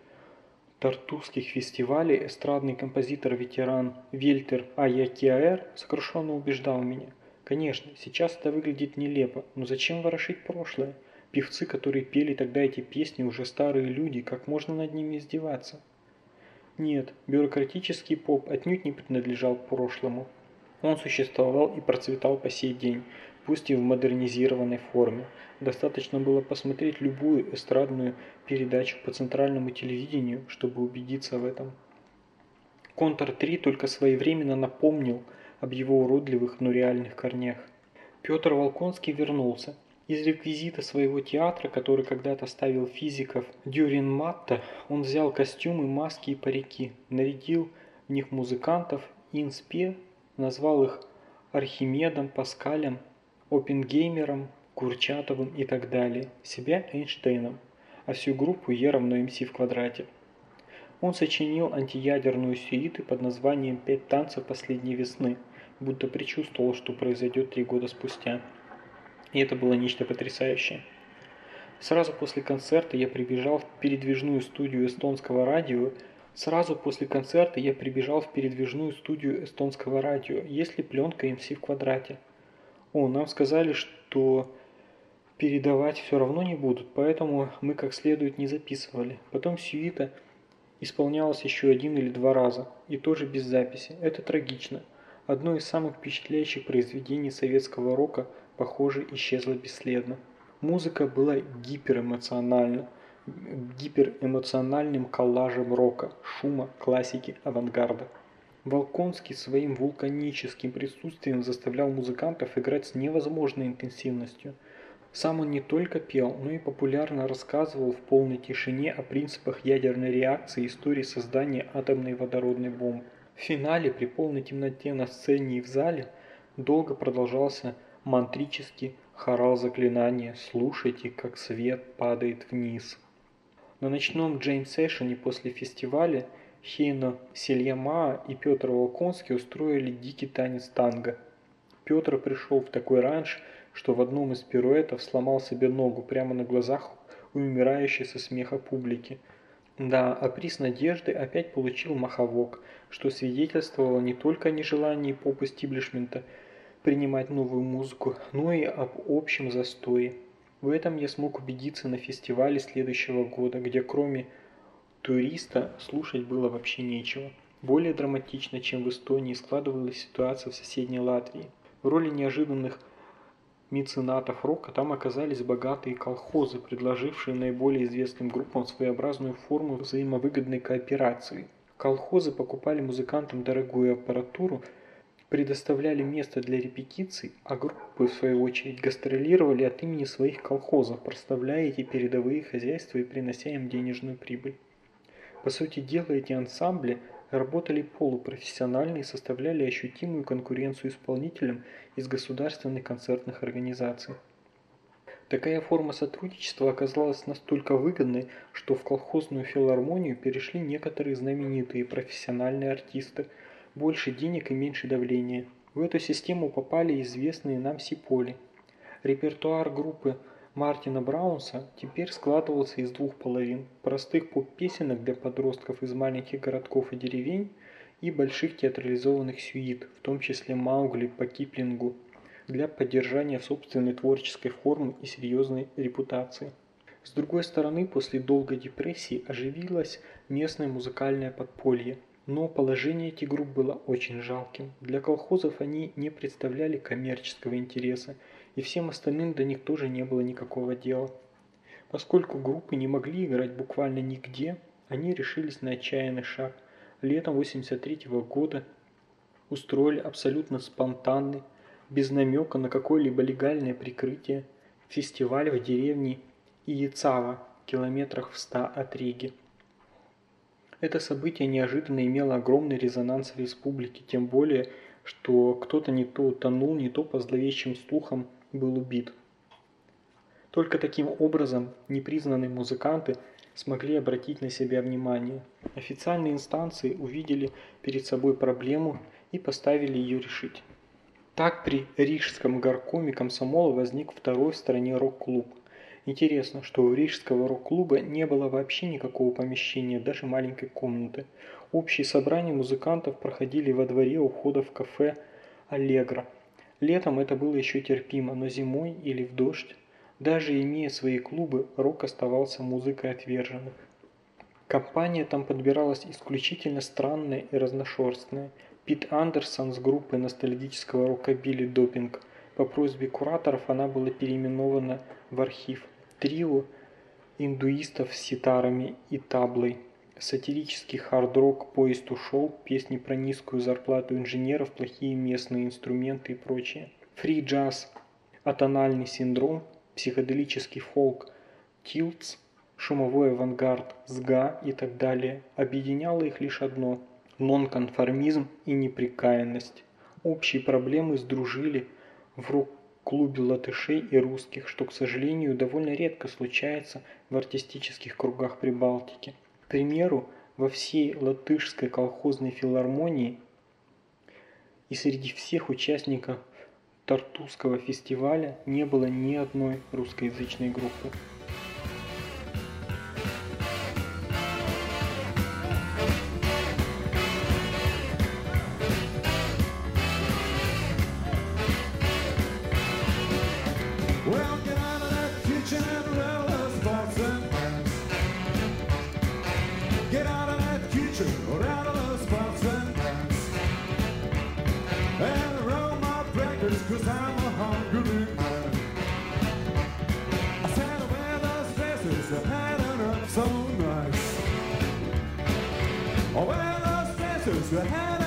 Тартусских фестивалей эстрадный композитор-ветеран Вельтер Аякиаэр сокрушенно убеждал меня. Конечно, сейчас это выглядит нелепо, но зачем ворошить прошлое? Певцы, которые пели тогда эти песни, уже старые люди, как можно над ними издеваться? Нет, бюрократический поп отнюдь не принадлежал прошлому. Он существовал и процветал по сей день, пусть и в модернизированной форме. Достаточно было посмотреть любую эстрадную передачу по центральному телевидению, чтобы убедиться в этом. Контр-3 только своевременно напомнил об его уродливых, но реальных корнях. Петр Волконский вернулся. Из реквизита своего театра, который когда-то ставил физиков Дюрин Матта, он взял костюмы, маски и парики, нарядил в них музыкантов, инспе, назвал их Архимедом, Паскалем, Оппенгеймером, Курчатовым и так далее, себя Эйнштейном, а всю группу Е равно МС в квадрате. Он сочинил антиядерную сюиту под названием «Пять танцев последней весны», будто предчувствовал, что произойдет три года спустя. И это было нечто потрясающее. Сразу после концерта я прибежал в передвижную студию эстонского радио. Сразу после концерта я прибежал в передвижную студию эстонского радио. Есть ли пленка МС в квадрате? О, нам сказали, что передавать все равно не будут, поэтому мы как следует не записывали. Потом сюита исполнялась еще один или два раза, и тоже без записи. Это трагично. Одно из самых впечатляющих произведений советского рока, похоже, исчезло бесследно. Музыка была гиперэмоциональна, гиперэмоциональным коллажем рока, шума, классики, авангарда. Волконский своим вулканическим присутствием заставлял музыкантов играть с невозможной интенсивностью. Сам он не только пел, но и популярно рассказывал в полной тишине о принципах ядерной реакции и истории создания атомной водородной бомбы. В финале при полной темноте на сцене и в зале долго продолжался мантрический хорал заклинания «Слушайте, как свет падает вниз». На ночном джейн-сэшене после фестиваля Хейно Сельямаа и Петр Волконский устроили дикий танец танго. Петр пришел в такой ранж, что в одном из пируэтов сломал себе ногу прямо на глазах умирающей со смеха публики. Да, а приз надежды опять получил маховок, что свидетельствовало не только о нежелании поп-истиблишмента принимать новую музыку, но и об общем застое. В этом я смог убедиться на фестивале следующего года, где кроме туриста слушать было вообще нечего. Более драматично, чем в Эстонии, складывалась ситуация в соседней Латвии. В роли неожиданных меценатов рока там оказались богатые колхозы, предложившие наиболее известным группам своеобразную форму взаимовыгодной кооперации. Колхозы покупали музыкантам дорогую аппаратуру, предоставляли место для репетиций, а группы, в свою очередь, гастролировали от имени своих колхозов, проставляя эти передовые хозяйства и принося им денежную прибыль. По сути дела, эти ансамбли работали полупрофессионально и составляли ощутимую конкуренцию исполнителям из государственных концертных организаций. Такая форма сотрудничества оказалась настолько выгодной, что в колхозную филармонию перешли некоторые знаменитые профессиональные артисты. Больше денег и меньше давления. В эту систему попали известные нам сиполи. Репертуар группы Мартина Браунса теперь складывался из двух половин – простых поп-песенок для подростков из маленьких городков и деревень и больших театрализованных сюит, в том числе Маугли по Киплингу, для поддержания собственной творческой формы и серьезной репутации. С другой стороны, после долгой депрессии оживилось местное музыкальное подполье. Но положение этих групп было очень жалким. Для колхозов они не представляли коммерческого интереса, и всем остальным до них тоже не было никакого дела. Поскольку группы не могли играть буквально нигде, они решились на отчаянный шаг. Летом 83 года устроили абсолютно спонтанный, без намека на какое-либо легальное прикрытие, фестиваль в деревне Иецава, километрах в ста от Риги. Это событие неожиданно имело огромный резонанс в республике, тем более, что кто-то не то утонул, не то по зловещим слухам был убит. Только таким образом непризнанные музыканты смогли обратить на себя внимание. Официальные инстанции увидели перед собой проблему и поставили ее решить. Так при Рижском горкоме комсомола возник второй в стране рок-клуб. Интересно, что у Рижского рок-клуба не было вообще никакого помещения, даже маленькой комнаты. Общие собрания музыкантов проходили во дворе у входа в кафе «Аллегро». Летом это было еще терпимо, но зимой или в дождь, даже имея свои клубы, рок оставался музыкой отверженных. Компания там подбиралась исключительно странная и разношерстная. Пит Андерсон с группой ностальгического рокобили «Допинг». По просьбе кураторов она была переименована в архив. Трио индуистов с ситарами и таблой. Сатирический хард-рок «Поезд ушел», песни про низкую зарплату инженеров, плохие местные инструменты и прочее. Фри-джаз, атональный синдром, психоделический фолк, тилтс, шумовой авангард, сга и так далее. Объединяло их лишь одно – нонконформизм и неприкаянность. Общие проблемы сдружили в рок-клубе латышей и русских, что, к сожалению, довольно редко случается в артистических кругах Прибалтики. Примеру, во всей латышской колхозной филармонии и среди всех участников Тартусского фестиваля не было ни одной русскоязычной группы. the.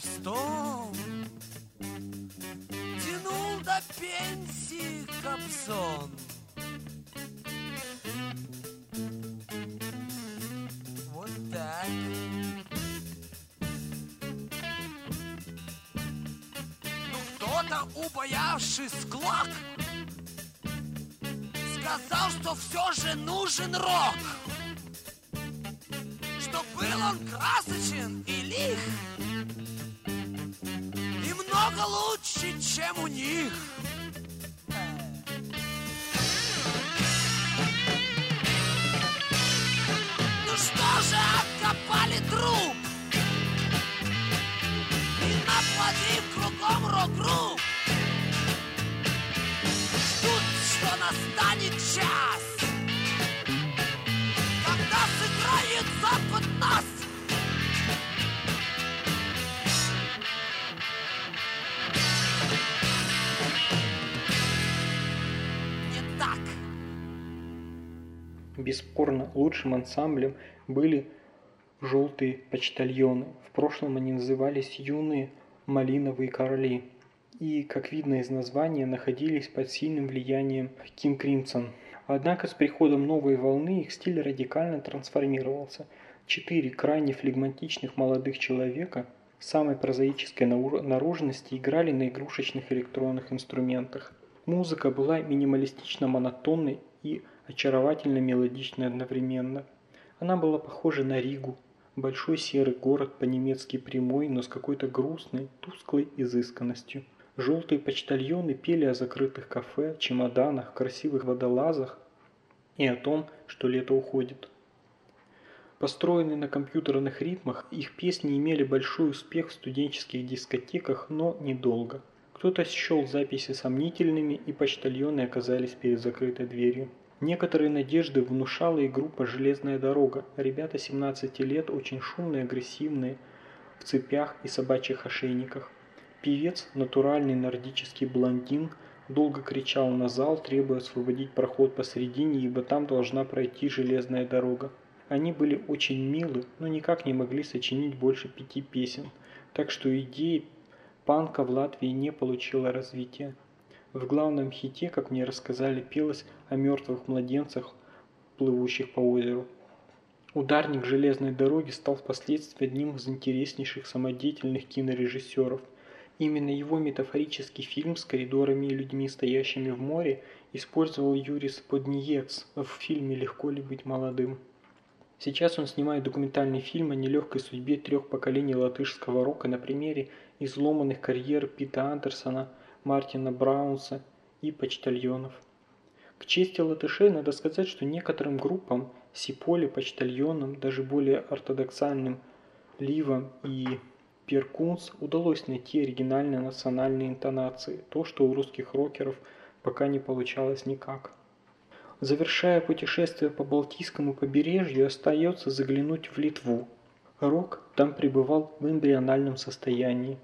Вгоняя в стол Тянул до пенсии Кобзон Вот так. Ну кто-то, убоявшись склок Сказал, что все же нужен рок Что был он красочен лучшим ансамблем были «желтые почтальоны». В прошлом они назывались «юные малиновые короли» и, как видно из названия, находились под сильным влиянием Ким Кримсон. Однако с приходом новой волны их стиль радикально трансформировался. Четыре крайне флегматичных молодых человека самой прозаической наружности играли на игрушечных электронных инструментах. Музыка была минималистично монотонной и очаровательно мелодичной одновременно. Она была похожа на Ригу, большой серый город по-немецки прямой, но с какой-то грустной, тусклой изысканностью. Желтые почтальоны пели о закрытых кафе, чемоданах, красивых водолазах и о том, что лето уходит. Построенные на компьютерных ритмах, их песни имели большой успех в студенческих дискотеках, но недолго. Кто-то счел записи сомнительными, и почтальоны оказались перед закрытой дверью. Некоторые надежды внушала и группа «Железная дорога». Ребята 17 лет, очень шумные, агрессивные, в цепях и собачьих ошейниках. Певец, натуральный нордический блондин, долго кричал на зал, требуя освободить проход посередине, ибо там должна пройти железная дорога. Они были очень милы, но никак не могли сочинить больше пяти песен, так что идея панка в Латвии не получила развития. В главном хите, как мне рассказали, пелось о мертвых младенцах, плывущих по озеру. Ударник железной дороги стал впоследствии одним из интереснейших самодеятельных кинорежиссеров. Именно его метафорический фильм с коридорами и людьми, стоящими в море, использовал Юрис Подниец в фильме «Легко ли быть молодым». Сейчас он снимает документальный фильм о нелегкой судьбе трех поколений латышского рока на примере изломанных карьер Пита Андерсона, Мартина Браунса и почтальонов. К чести латышей надо сказать, что некоторым группам, Сиполи, почтальонам, даже более ортодоксальным Ливам и Перкунс удалось найти оригинальные национальные интонации, то, что у русских рокеров пока не получалось никак. Завершая путешествие по Балтийскому побережью, остается заглянуть в Литву. Рок там пребывал в эмбриональном состоянии.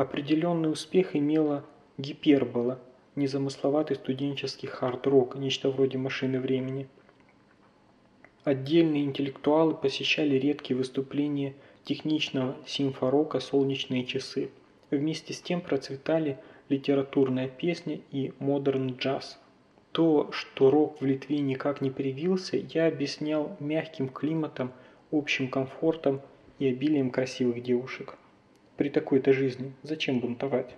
Определенный успех имела гипербола, незамысловатый студенческий хард-рок, нечто вроде машины времени. Отдельные интеллектуалы посещали редкие выступления техничного симфорока «Солнечные часы». Вместе с тем процветали литературная песня и модерн джаз. То, что рок в Литве никак не привился, я объяснял мягким климатом, общим комфортом и обилием красивых девушек. При такой-то жизни зачем бунтовать?